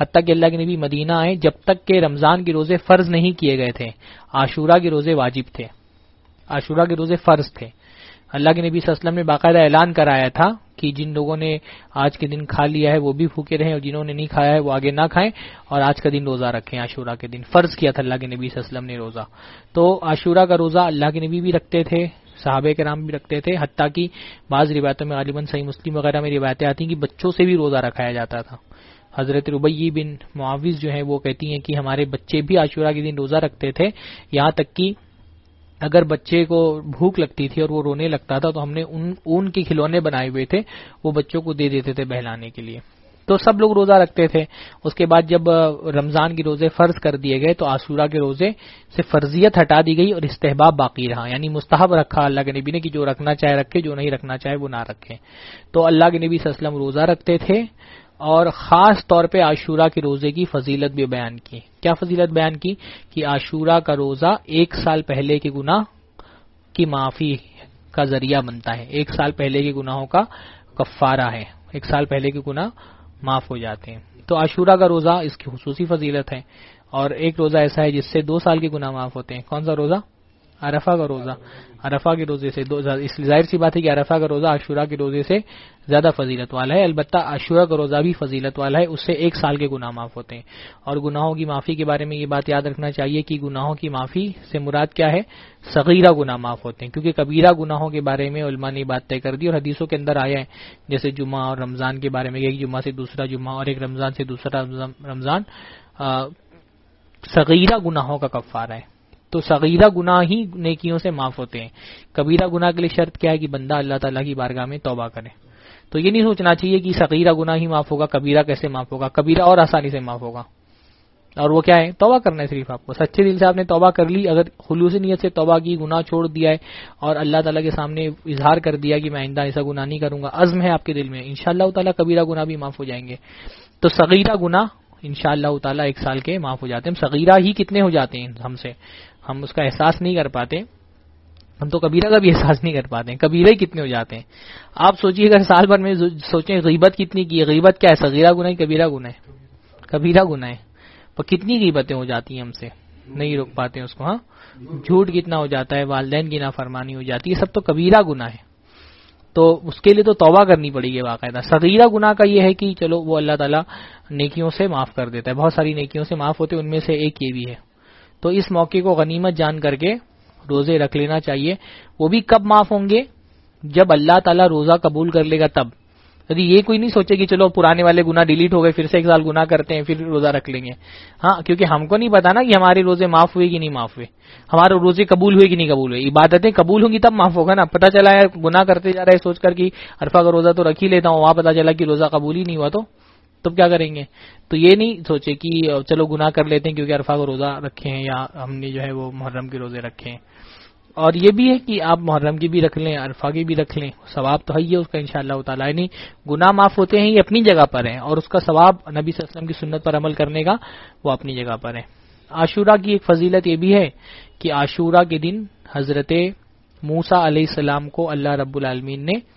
حتیٰ کہ اللہ کے نبی مدینہ آئے جب تک کہ رمضان کے روزے فرض نہیں کیے گئے تھے۔ عاشورہ کے روزے واجب تھے۔ عاشورہ کے روزے فرض تھے۔ اللہ کے نبی صلی اللہ علیہ وسلم نے باقاعدہ اعلان کرایا تھا کہ جن لوگوں نے آج کے دن کھا لیا ہے وہ بھی بھوکے رہیں اور جنہوں نے نہیں کھایا ہے وہ آگے نہ کھائیں اور آج کا دن روزہ رکھیں عاشورہ کے دن فرض کیا تھا اللہ کے نبی صلی اللہ علیہ وسلم نے روزہ تو عاشورہ کا روزہ اللہ کے نبی بھی رکھتے تھے صحابہ کے نام بھی رکھتے تھے حتیٰ کی بعض روایتوں میں غالباً صحیح مسلم وغیرہ میں روایتیں آتی ہیں کہ بچوں سے بھی روزہ رکھایا جاتا تھا حضرت ربئی بن معاوض جو ہیں وہ کہتی ہیں کہ ہمارے بچے بھی عاشورہ کے دن روزہ رکھتے تھے یہاں تک کہ اگر بچے کو بھوک لگتی تھی اور وہ رونے لگتا تھا تو ہم نے ان، اون کے کھلونے بنائے ہوئے تھے، وہ بچوں کو دے دیتے تھے بہلانے کے لیے۔ تو سب لوگ روزہ رکھتے تھے۔ اس کے بعد جب رمضان کے روزے فرض کر دیے گئے تو عاشورہ کے روزے سے فرضیت ہٹا دی گئی اور استحباب باقی رہا۔ یعنی مستحب رکھا، اللہ کے نبی نے کہ جو رکھنا چاہے رکھے، جو نہیں رکھنا چاہے وہ نہ رکھے۔ تو اللہ کے نبی صلی اللہ علیہ وسلم روزہ رکھتے تھے۔ اور خاص طور پہ عاشورہ کے روزے کی فضیلت بھی بیان کی۔ کیا فضیلت بیان کی؟ کہ عاشورہ کا روزہ ایک سال پہلے کے گناہ کی معافی کا ذریعہ بنتا ہے۔ ایک سال پہلے کے گناہوں کا کفارہ ہے۔ ایک سال پہلے کے گناہ معاف ہو جاتے ہیں۔ تو عاشورہ کا روزہ اس کی خصوصی فضیلت ہے۔ اور ایک روزہ ایسا ہے جس سے دو سال کے گناہ معاف ہوتے ہیں۔ کون سا روزہ؟ عرفہ کا روزہ، عرفہ کے روزے سے اس ظاہر سی بات ہے کہ عرفہ کا روزہ عاشورہ کے روزے سے زیادہ فضیلت والا ہے، البتہ عاشورہ کا روزہ بھی فضیلت والا ہے، اس سے ایک سال کے گناہ معاف ہوتے ہیں۔ اور گناہوں کی معافی کے بارے میں یہ بات یاد رکھنا چاہیے کہ گناہوں کی معافی سے مراد کیا ہے؟ صغیرہ گناہ معاف ہوتے ہیں، کیونکہ کبیرہ گناہوں کے بارے میں علماء نے بات طے کر دی اور حدیثوں کے اندر آیا ہے۔ جیسے جمعہ اور رمضان کے بارے میں ایک جمعہ سے دوسرا جمعہ اور ایک رمضان سے دوسرا رمضان صغیرہ گناہوں کا کفار ہے۔ تو صغیرہ گناہ ہی نیکیوں سے معاف ہوتے ہیں۔ کبیرہ گناہ کے لیے شرط کیا ہے کہ بندہ اللہ تعالیٰ کی بارگاہ میں توبہ کرے۔ تو یہ نہیں سوچنا چاہیے کہ صغیرہ گناہ ہی معاف ہوگا، کبیرہ کیسے معاف ہوگا؟ کبیرہ اور آسانی سے معاف ہوگا۔ اور وہ کیا ہے؟ توبہ کرنا ہے صرف آپ کو۔ سچے دل سے آپ نے توبہ کر لی، اگر خلوص نیت سے توبہ کی، گناہ چھوڑ دیا ہے اور اللہ تعالیٰ کے سامنے اظہار کر دیا کہ میں آئندہ ایسا گناہ نہیں کروں گا، عزم ہے آپ کے دل میں۔ ان شاء اللہ تعالیٰ کبیرہ گناہ بھی معاف ہو جائیں گے۔ تو صغیرہ گناہ ان شاء اللہ تعالیٰ ایک سال کے معاف ہو جاتے ہیں۔ صغیرہ ہی کتنے ہو جاتے ہیں ہم سے؟ ہم اس کا احساس نہیں کر پاتے، ہم تو کبیرہ کا بھی احساس نہیں کر پاتے، کبیرہ ہی کتنے ہو جاتے ہیں۔ آپ سوچیے، اگر سال بھر میں سوچیں غیبت کتنی کی ہے، غیبت کیا ہے؟ سغیرہ گنا کبیرہ گنا ہے؟ کبیرہ گنا ہے۔ کتنی غیبتیں ہو جاتی ہیں ہم سے؟ نہیں روک پاتے ہیں اس کو ہاں؟ جھوٹ کتنا ہو جاتا ہے، والدین کی نافرمانی ہو جاتی ہے سب تو کبیرہ گنا ہے۔ تو اس کے لیے تو توبہ کرنی پڑے گی باقاعدہ۔ صغیرہ گناہ کا یہ ہے کہ چلو وہ اللہ تعالیٰ نیکیوں سے معاف کر دیتا ہے۔ بہت ساری نیکیوں سے معاف ہوتے ان میں سے ایک یہ بھی ہے۔ تو اس موقع کو غنیمت جان کر کے روزے رکھ لینا چاہیے۔ وہ بھی کب معاف ہوں گے؟ جب اللہ تعالیٰ روزہ قبول کر لے گا تب۔ یعنی یہ کوئی نہیں سوچے کہ چلو پرانے والے گنا ڈیلیٹ ہو گئے، پھر سے ایک سال گنا کرتے ہیں، پھر روزہ رکھ لیں گے۔ ہاں کیونکہ ہم کو نہیں پتا نا کہ ہمارے روزے معاف ہوئے کہ نہیں معاف ہوئے۔ ہمارے روزے قبول ہوئے کہ نہیں قبول ہوئے۔ عبادتیں قبول ہوں گی تب معاف ہوگا نا۔ پتا چلا ہے گنا کرتے جا رہے سوچ کر کہ عرفہ کا روزہ تو رکھ ہی لیتا ہوں، وہاں پتا چلا کہ روزہ قبول ہی نہیں ہوا تو۔ تب کیا کریں گے؟ تو یہ نہیں سوچے کہ چلو گنا کر لیتے ہیں کیونکہ عرفہ کا روزہ رکھے ہیں یا ہم نے جو ہے وہ محرم کے روزے رکھے ہیں۔ اور یہ بھی ہے کہ آپ محرم کی بھی رکھ لیں، عرفہ کی بھی رکھ لیں۔ ثواب تو ہے ہی ہے، اس کا ان شاء اللہ تعالیٰ نہیں۔ گناہ معاف ہوتے ہیں، یہ اپنی جگہ پر ہیں۔ اور اس کا ثواب نبی صلی اللہ علیہ وسلم کی سنت پر عمل کرنے کا وہ اپنی جگہ پر ہے عاشورہ کی ایک فضیلت یہ بھی ہے کہ عاشورہ کے دن حضرت موسا علیہ السلام کو اللہ رب العالمین نے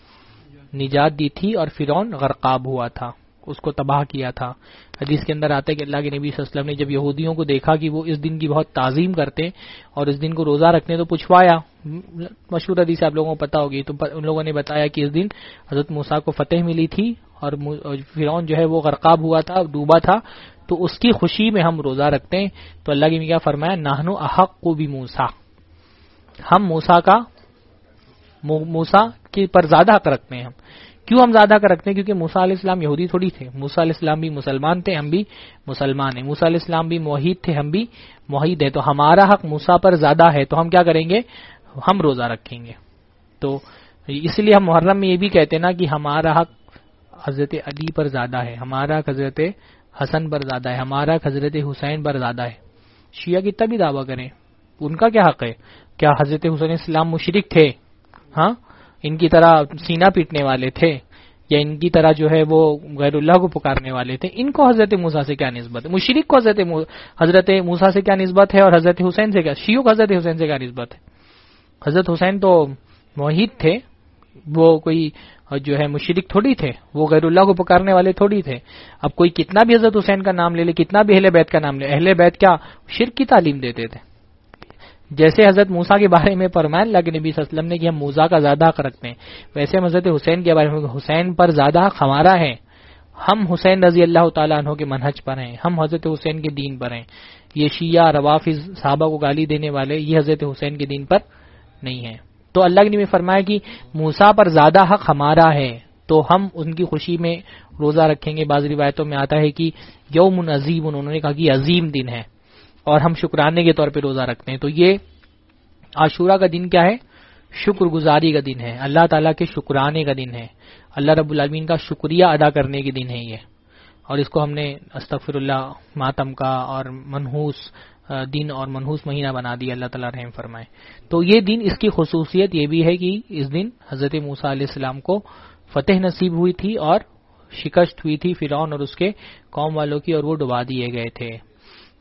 نجات دی تھی اور فرون غرقاب ہوا تھا۔ اس کو تباہ کیا تھا۔ حدیث کے اندر آتا ہے کہ اللہ کے نبی صلی اللہ علیہ وسلم نے جب یہودیوں کو دیکھا کہ وہ اس دن کی بہت تعظیم کرتے اور اس دن کو روزہ رکھنے تو پوچھوایا۔ مشہور حدیث آپ لوگوں کو پتا ہوگی۔ تو ان لوگوں نے بتایا کہ اس دن حضرت موسا کو فتح ملی تھی اور فرعون جو ہے وہ غرقاب ہوا تھا، ڈوبا تھا۔ تو اس کی خوشی میں ہم روزہ رکھتے۔ ہیں تو اللہ کی کیا فرمایا؟ نہنو احق کو بھی موسا ہم موسا کا موسا کے پر زیادہ حق رکھتے ہیں ہم۔ کیوں ہم زیادہ کر رکھتے ہیں؟ کیونکہ موسا علیہ السلام یہودی تھوڑی تھے۔ موسا علیہ السلام بھی مسلمان تھے، ہم بھی مسلمان ہیں۔ موسا علیہ السلام بھی موحید تھے، ہم بھی موحید ہیں۔ تو ہمارا حق موسا پر زیادہ ہے، تو ہم کیا کریں گے؟ ہم روزہ رکھیں گے۔ تو اس لیے ہم محرم میں یہ بھی کہتے ہیں نا کہ ہمارا حق حضرت علی پر زیادہ ہے، ہمارا حضرت حسن پر زیادہ ہے، ہمارا حضرت حسین پر زیادہ ہے۔ شیعہ کتنا بھی دعویٰ کریں۔ ان کا کیا حق ہے؟ کیا حضرت حسین اسلام مشرق تھے؟ ہاں؟ ان کی طرح سینا پیٹنے والے تھے یا ان کی طرح جو ہے وہ غیر اللہ کو پکارنے والے تھے، ان کو حضرت موسا سے کیا نسبت؟ ہے مشرق کو حضرت حضرت موسا سے کیا نسبت ہے اور حضرت حسین سے کیا؟ شیو کو حضرت حسین سے کیا نسبت ہے؟ حضرت حسین تو موحد تھے، وہ کوئی جو ہے مشرق تھوڑی تھے، وہ غیر اللہ کو پکارنے والے تھوڑی تھے۔ اب کوئی کتنا بھی حضرت حسین کا نام لے لے، کتنا بھی اہل بیت کا نام لے، اہل بیت کیا؟ شرک کی تعلیم دیتے تھے۔ جیسے حضرت موسا کے بارے میں فرمائے اللہ کے نبی صلی اللہ علیہ وسلم نے کہ ہم موسا کا زیادہ حق رکھتے ہیں۔ ویسے ہم حضرت حسین کے بارے میں، حسین پر زیادہ حق ہمارا ہے۔ ہم حسین رضی اللہ تعالیٰ عنہ کے منہج پر ہیں۔ ہم حضرت حسین کے دین پر ہیں۔ یہ شیعہ رواف صحابہ کو گالی دینے والے، یہ حضرت حسین کے دین پر نہیں ہے تو اللہ کے نبی فرمایا کہ موسا پر زیادہ حق ہمارا ہے۔ تو ہم ان کی خوشی میں روزہ رکھیں گے۔ بعض روایتوں میں آتا ہے کہ یوم عظیم، انہوں نے کہا کہ عظیم دن ہے۔ اور ہم شکرانے کے طور پہ روزہ رکھتے ہیں۔ تو یہ عاشورہ کا دن کیا ہے؟ شکر گزاری کا دن ہے۔ اللہ تعالیٰ کے شکرانے کا دن ہے۔ اللہ رب العالمین کا شکریہ ادا کرنے کے دن ہے یہ۔ اور اس کو ہم نے استغفر اللہ ماتم کا اور منحوس دن اور منحوس مہینہ بنا دیا۔ اللہ تعالیٰ رحم فرمائے۔ تو یہ دن اس کی خصوصیت یہ بھی ہے کہ اس دن حضرت موسا علیہ السلام کو فتح نصیب ہوئی تھی اور شکست ہوئی تھی فرعون اور اس کے قوم والوں کی اور وہ ڈبا دیے گئے تھے۔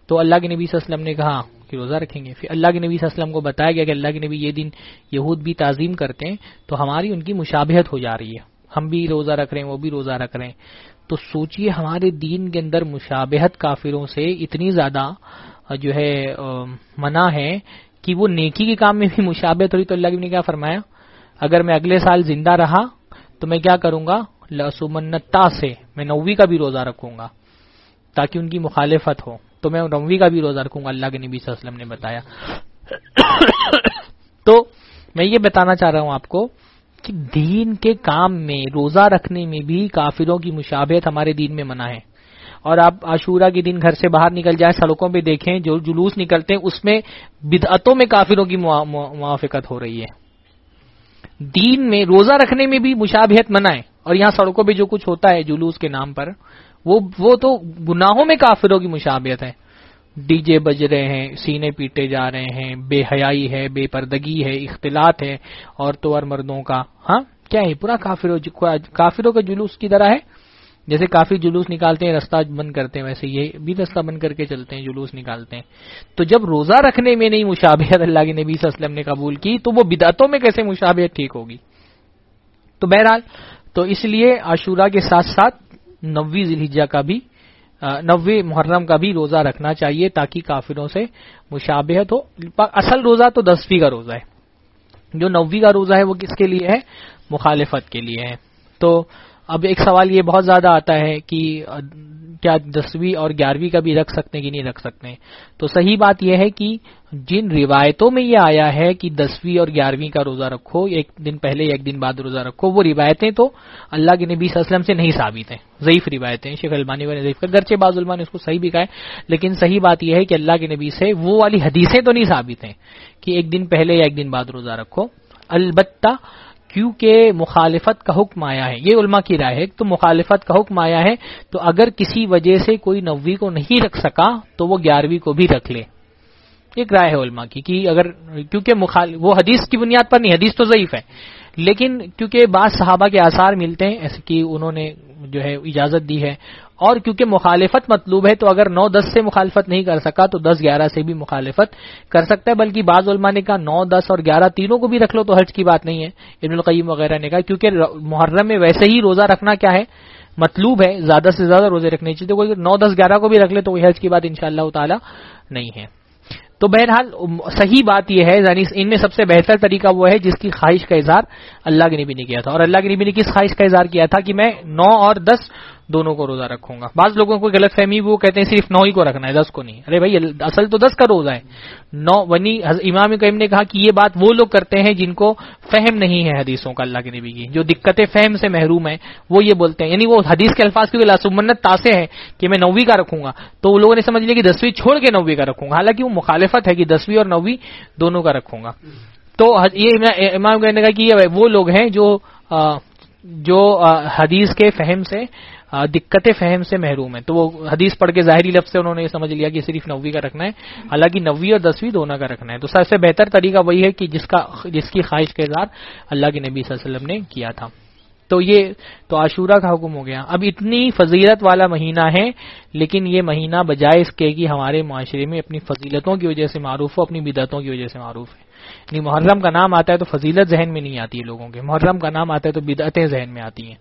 تو اللہ کے نبی صلی اللہ علیہ وسلم نے کہا کہ روزہ رکھیں گے۔ پھر اللہ کے نبی صلی اللہ علیہ وسلم کو بتایا گیا کہ اللہ کے نبی یہ دن یہود بھی تعظیم کرتے ہیں، تو ہماری ان کی مشابہت ہو جا رہی ہے۔ ہم بھی روزہ رکھ رہے ہیں، وہ بھی روزہ رکھ رہے ہیں۔ تو سوچئے ہمارے دین کے اندر مشابہت کافروں سے اتنی زیادہ جو ہے منع ہے کہ وہ نیکی کے کام میں بھی مشابہت ہو رہی۔ تو اللہ کے نے کیا فرمایا؟ اگر میں اگلے سال زندہ رہا تو میں کیا کروں گا؟ لسمنتا سے میں نوی کا بھی روزہ رکھوں گا۔ تاکہ ان کی مخالفت ہو۔ تو میں نوی کا بھی روزہ رکھوں گا، اللہ کے نبی صلی اللہ علیہ وسلم نے بتایا۔ تو میں یہ بتانا چاہ رہا ہوں آپ کو کہ دین کے کام میں، روزہ رکھنے میں بھی کافروں کی مشابہت ہمارے دین میں منع ہے۔ اور آپ عاشورہ کے دن گھر سے باہر نکل جائیں، سڑکوں پہ دیکھیں، جو جلوس نکلتے ہیں، اس میں بدعتوں میں کافروں کی موافقت ہو رہی ہے۔ دین میں، روزہ رکھنے میں بھی مشابہت منع ہے۔ اور یہاں سڑکوں پہ جو کچھ ہوتا ہے، جلوس کے نام پر وہ وہ تو گناہوں میں کافروں کی مشابہت ہے۔ ڈی جے بج رہے ہیں، سینے پیٹے جا رہے ہیں، بے حیائی ہے، بے پردگی ہے، اختلاط ہے، عورتوں اور مردوں کا۔ ہاں کیا ہے پورا کافروں کافروں کا جلوس کی طرح ہے؟ جیسے کافی جلوس نکالتے ہیں، رستہ بند کرتے ہیں، ویسے یہ بھی رستہ بند کر کے چلتے ہیں، جلوس نکالتے ہیں۔ تو جب روزہ رکھنے میں نہیں مشابہت اللہ کے نبی صلی اللہ علیہ وسلم نے قبول کی، تو وہ بدعتوں میں کیسے مشابہت ٹھیک ہوگی؟ تو بہرحال، تو اس لیے عاشورہ کے ساتھ ساتھ نوی ذلحجہ کا بھی نوے محرم کا بھی روزہ رکھنا چاہیے تاکہ کافروں سے مشابہت ہو۔ اصل روزہ تو دسویں کا روزہ ہے۔ جو نوی کا روزہ ہے وہ کس کے لیے ہے؟ مخالفت کے لیے ہے۔ تو اب ایک سوال یہ بہت زیادہ آتا ہے کہ کیا دسویں اور گیارہویں کا بھی رکھ سکتے ہیں کہ نہیں رکھ سکتے تو صحیح بات یہ ہے کہ جن روایتوں میں یہ آیا ہے کہ دسویں اور گیارہویں کا روزہ رکھو، ایک دن پہلے ایک دن بعد روزہ رکھو، وہ روایتیں تو اللہ کے نبی صلی اللہ علیہ وسلم سے نہیں ثابت ہیں۔ ضعیف روایتیں شیخ المانی والے ضعیف گرچہ بعض علماء نے اس کو صحیح بھی کہا ہے، لیکن صحیح بات یہ ہے کہ اللہ کے نبی سے وہ والی حدیثیں تو نہیں ثابت ہیں کہ ایک دن پہلے یا ایک دن بعد روزہ رکھو۔ البتہ کیونکہ مخالفت کا حکم آیا ہے، یہ علماء کی رائے ہے تو مخالفت کا حکم آیا ہے، تو اگر کسی وجہ سے کوئی نوی کو نہیں رکھ سکا، تو وہ گیارہویں کو بھی رکھ لے۔ ایک رائے ہے علماء کی کہ اگر، کیونکہ وہ حدیث کی بنیاد پر نہیں، حدیث تو ضعیف ہے۔ لیکن کیونکہ بعض صحابہ کے آثار ملتے ہیں، ایسے کہ انہوں نے جو ہے اجازت دی ہے اور کیونکہ مخالفت مطلوب ہے تو اگر نو دس سے مخالفت نہیں کر سکا تو دس گیارہ سے بھی مخالفت کر سکتا ہے، بلکہ بعض علماء نے کہا نو دس اور گیارہ تینوں کو بھی رکھ لو تو حج کی بات نہیں ہے۔ ابن القیم وغیرہ نے کہا، کیونکہ محرم میں ویسے ہی روزہ رکھنا کیا ہے؟ مطلوب ہے، زیادہ سے زیادہ روزے رکھنے چاہیے۔ تو نو دس گیارہ کو بھی رکھ لے تو حج کی بات ان شاء اللہ تعالی نہیں ہے۔ تو بہرحال صحیح بات یہ ہے یعنی ان میں سب سے بہتر طریقہ وہ ہے جس کی خواہش کا اظہار اللہ کے نبی نے کیا تھا۔ اور اللہ کے نبی نے کس خواہش کا اظہار کیا تھا کہ میں نو اور دس دونوں کو روزہ رکھوں گا۔ بعض لوگوں کو غلط فہمی، وہ کہتے ہیں صرف نو ہی کو رکھنا ہے، دس کو نہیں۔ ارے بھائی، اصل تو دس کا روزہ ہے۔ نو، ونی امام کریم نے کہا کہ یہ بات وہ لوگ کرتے ہیں جن کو فہم نہیں ہے حدیثوں کا، اللہ کے نبی کی۔ جو دقت فہم سے محروم ہے وہ یہ بولتے ہیں۔ یعنی وہ حدیث کے الفاظ کی لاسمنت تاسے ہے کہ میں نویں کا رکھوں گا۔ تو وہ لوگوں نے سمجھ لیا کہ دسویں چھوڑ کے نویں کا رکھوں گا۔ حالانکہ وہ مخالفت ہے کہ دسویں اور نویں دونوں کا رکھوں گا۔ تو یہ امام نے کہا کہ یہ وہ لوگ ہیں جو جو حدیث کے فہم سے دقت فہم سے محروم ہے تو وہ حدیث پڑھ کے ظاہری لفظ سے انہوں نے یہ سمجھ لیا کہ صرف نوی کا رکھنا ہے، حالانکہ نوی اور دسویں دونوں کا رکھنا ہے۔ تو سب سے بہتر طریقہ وہی ہے کہ جس کا، جس کی خواہش کے اظہار اللہ کے نبی صلی اللہ علیہ وسلم نے کیا تھا۔ تو یہ، تو عاشورہ کا حکم ہو گیا۔ اب اتنی فضیلت والا مہینہ ہے، لیکن یہ مہینہ بجائے اس کے کہ ہمارے معاشرے میں اپنی فضیلتوں کی وجہ سے معروف ہو، اپنی بدعتوں کی وجہ سے معروف ہے۔ یعنی محرم کا نام آتا ہے تو فضیلت ذہن میں نہیں آتی ہے لوگوں کے۔ محرم کا نام آتا ہے تو بدعتیں ذہن میں آتی ہیں۔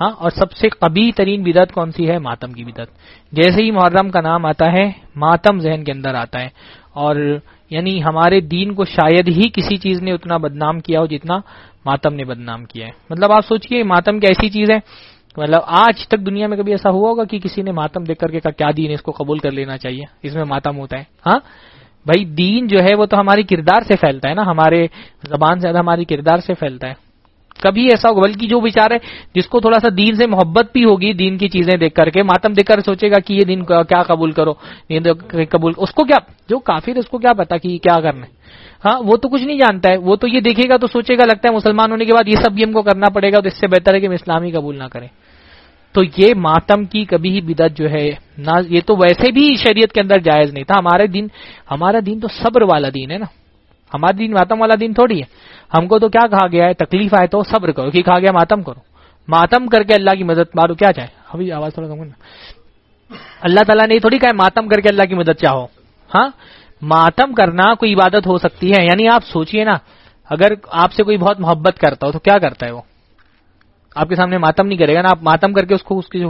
ہاں اور سب سے قبی ترین بدعت کون سی ہے؟ ماتم کی بدعت۔ جیسے ہی محرم کا نام آتا ہے، ماتم ذہن کے اندر آتا ہے۔ اور یعنی ہمارے دین کو شاید ہی کسی چیز نے اتنا بدنام کیا ہو جتنا ماتم نے بدنام کیا ہے۔ مطلب آپ سوچئے، ماتم کی ایسی چیز ہے۔ مطلب آج تک دنیا میں کبھی ایسا ہوا ہوگا کہ کسی نے ماتم دیکھ کر کے کیا دین اس کو قبول کر لینا چاہیے، اس میں ماتم ہوتا ہے؟ ہاں؟ بھائی دین جو ہے وہ تو ہماری کردار سے پھیلتا ہے نا، ہمارے زبان سے زیادہ ہماری کردار سے پھیلتا ہے۔ کبھی ایسا ہوگا، بلکہ جو بےچارے جس کو تھوڑا سا دین سے محبت بھی ہوگی، دین کی چیزیں دیکھ کر کے، ماتم دیکھ کر سوچے گا کہ یہ دین کیا قبول کرو قبول، اس کو کیا، جو کافر اس کو کیا پتا کہ کیا کرنا ہے۔ ہاں وہ تو کچھ نہیں جانتا ہے، وہ تو یہ دیکھے گا تو سوچے گا، لگتا ہے مسلمان ہونے کے بعد یہ سب بھی ہم کو کرنا پڑے گا، تو اس سے بہتر ہے کہ ہم اسلامی قبول نہ کریں۔ تو یہ ماتم کی کبھی ہی بدت جو ہے، نہ، یہ تو ویسے بھی شریعت کے اندر جائز نہیں تھا۔ ہمارے دین، ہمارا دین تو صبر والا دین ہے نا۔ ہمارا دین ماتم والا دین تھوڑی ہے۔ ہم کو تو کیا کہا گیا ہے؟ تکلیف آئے تو صبر کرو۔ کہ کہا گیا ماتم کرو۔ ماتم کر کے اللہ کی مدد مارو کیا چاہے؟ ابھی آواز تھوڑا کم اللہ تعالیٰ نے تھوڑی کہا ماتم کر کے اللہ کی مدد چاہو۔ ہاں؟ ماتم کرنا کوئی عبادت ہو سکتی ہے۔ یعنی آپ سوچئے نا، اگر آپ سے کوئی بہت محبت کرتا ہو تو کیا کرتا ہے وہ؟ آپ کے سامنے ماتم نہیں کرے گا نا، آپ ماتم کر کے اس کو، اس کی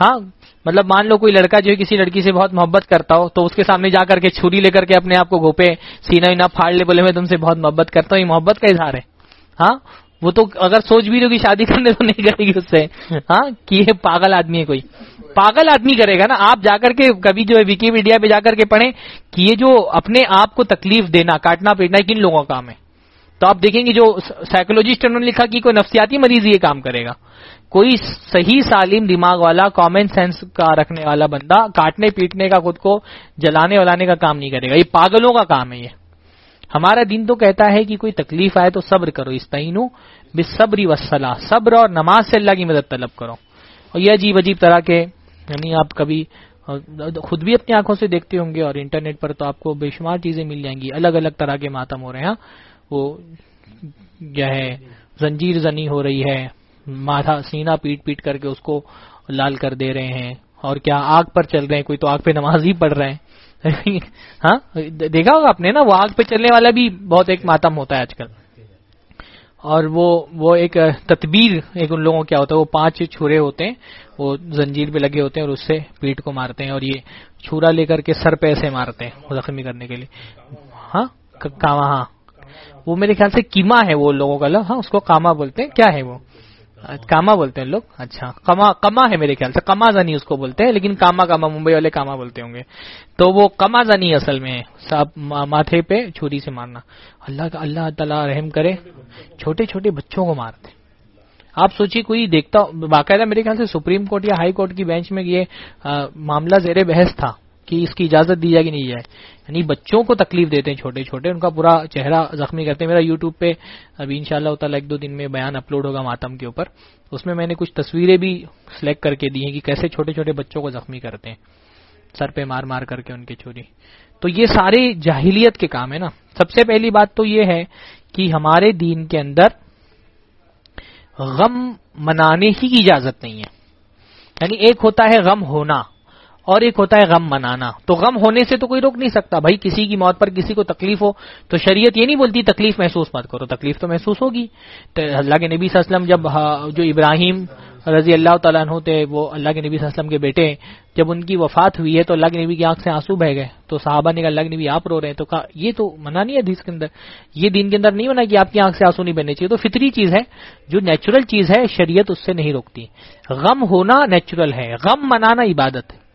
ہاں مطلب مان لو کوئی لڑکا جو ہے کسی لڑکی سے بہت محبت کرتا ہو، تو اس کے سامنے جا کر کے چھری لے کر کے اپنے آپ کو گھوپے سینا وینا پھاڑ لے، بولے میں تم سے بہت محبت کرتا ہوں، یہ محبت کا اظہار ہے۔ ہاں وہ تو اگر سوچ بھی رہی ہوگی شادی کرنے تو نہیں کرے گی اس سے۔ ہاں کہ یہ پاگل آدمی ہے کوئی۔ پاگل آدمی کرے گا نا، آپ جا کر کے کبھی جو ہے ویکیپیڈیا پہ جا کر کے پڑھیں کہ یہ جو اپنے آپ کو تکلیف دینا، کاٹنا، پیٹنا کن لوگوں کا کام ہے؟ تو آپ دیکھیں گے جو سائیکولوجسٹ نے لکھا کہ کوئی نفسیاتی مریض یہ کام کرے گا۔ کوئی صحیح سالم دماغ والا کامن سینس کا رکھنے والا بندہ کاٹنے، پیٹنے کا خود کو جلانے ولانے کا کام نہیں کرے گا۔ یہ پاگلوں کا کام ہے یہ۔ ہمارا دن تو کہتا ہے کہ کوئی تکلیف آئے تو صبر کرو اس تعین بے صبری وسلح صبر اور نماز سے اللہ کی مدد طلب کرو۔ اور یہ عجیب عجیب طرح کے یعنی آپ کبھی خود بھی اپنی آنکھوں سے دیکھتے ہوں گے اور انٹرنیٹ پر تو آپ کو بے شمار چیزیں مل جائیں گی، الگ الگ طرح کے ماتم ہو رہے ہیں۔ وہ کیا ہے زنجیر زنی ہو رہی ہے، ماتھا سینا پیٹ پیٹ کر کے اس کو لال کر دے رہے ہیں۔ اور کیا آگ پر چل رہے ہیں؟ کوئی تو آگ پہ نماز ہی پڑھ رہے ہیں۔ ہاں؟ دیکھا ہوگا آپ نے نا؟ وہ آگ پہ چلنے والا بھی بہت ایک ماتم ہوتا ہے آج کل۔ اور وہ وہ ایک تدبیر، ایک ان لوگوں کیا ہوتا ہے؟ وہ پانچ چھرے ہوتے ہیں، وہ زنجیر پہ لگے ہوتے ہیں اور اس سے پیٹ کو مارتے ہیں اور یہ چھورا لے کر کے سر پہ ایسے مارتے ہیں زخمی کرنے کے لیے۔ ہاں؟ ہاں۔ وہ میرے خیال سے کیما ہے وہ لوگوں کا ہاں اس کو کاما بولتے ہیں۔ کیا ہے وہ؟ کاما بولتے ہیں لوگ۔ اچھا کما کما ہے میرے خیال سے۔ کما زنی اس کو بولتے ہیں، لیکن کاما کاما ممبئی والے کاما بولتے ہوں گے۔ تو وہ کما زنی اصل میں ماتھے پہ چھری سے مارنا۔ اللہ کا، اللہ تعالیٰ رحم کرے۔ چھوٹے چھوٹے بچوں کو مارتے آپ سوچیے، کوئی دیکھتا، باقاعدہ میرے خیال سے سپریم کورٹ یا ہائی کورٹ کی بینچ میں یہ معاملہ زیر بحث تھا۔ کہ اس کی اجازت دی جائے کہ نہیں جائے یعنی بچوں کو تکلیف دیتے ہیں چھوٹے چھوٹے۔ ان کا پورا چہرہ زخمی کرتے ہیں۔ میرا یوٹیوب پہ ابھی ان شاء اللہ تعالیٰ ایک دو دن میں بیان اپلوڈ ہوگا ماتم کے اوپر۔ اس میں میں نے کچھ تصویریں بھی سلیکٹ کر کے دی ہیں کہ کیسے چھوٹے چھوٹے بچوں کو زخمی کرتے ہیں۔ سر پہ مار مار کر کے ان کی چوری۔ تو یہ سارے جاہلیت کے کام ہے نا۔ سب سے پہلی بات تو یہ ہے کہ ہمارے دین کے اندر غم منانے ہی کی اجازت نہیں ہے۔ یعنی ایک ہوتا ہے غم ہونا۔ اور ایک ہوتا ہے غم منانا۔ تو غم ہونے سے تو کوئی روک نہیں سکتا۔ بھائی، کسی کی موت پر کسی کو تکلیف ہو تو شریعت یہ نہیں بولتی تکلیف محسوس مت کرو۔ تکلیف تو محسوس ہوگی۔ تو اللہ کے نبی صلی اللہ علیہ وسلم جب ہاں، جو ابراہیم رضی اللہ تعالیٰ عنہ تھے وہ اللہ کے نبی صلی اللہ علیہ وسلم کے بیٹے جب ان کی وفات ہوئی ہے تو اللہ کے نبی کی آنکھ سے آنسو بہ گئے۔ تو صحابہ نے کہا، اللہ کے نبی آپ رو رہے ہیں۔ تو کہا، یہ تو منع نہیں ہے حدیث کے اندر۔ یہ دین کے اندر نہیں ہونا کہ آپ کی آنکھ سے آنسو نہیں بہنے چاہیے۔ تو فطری چیز ہے، جو نیچرل چیز ہے، شریعت اس سے نہیں روکتی۔ غم ہونا نیچرل ہے۔ غم منانا عبادت ہے۔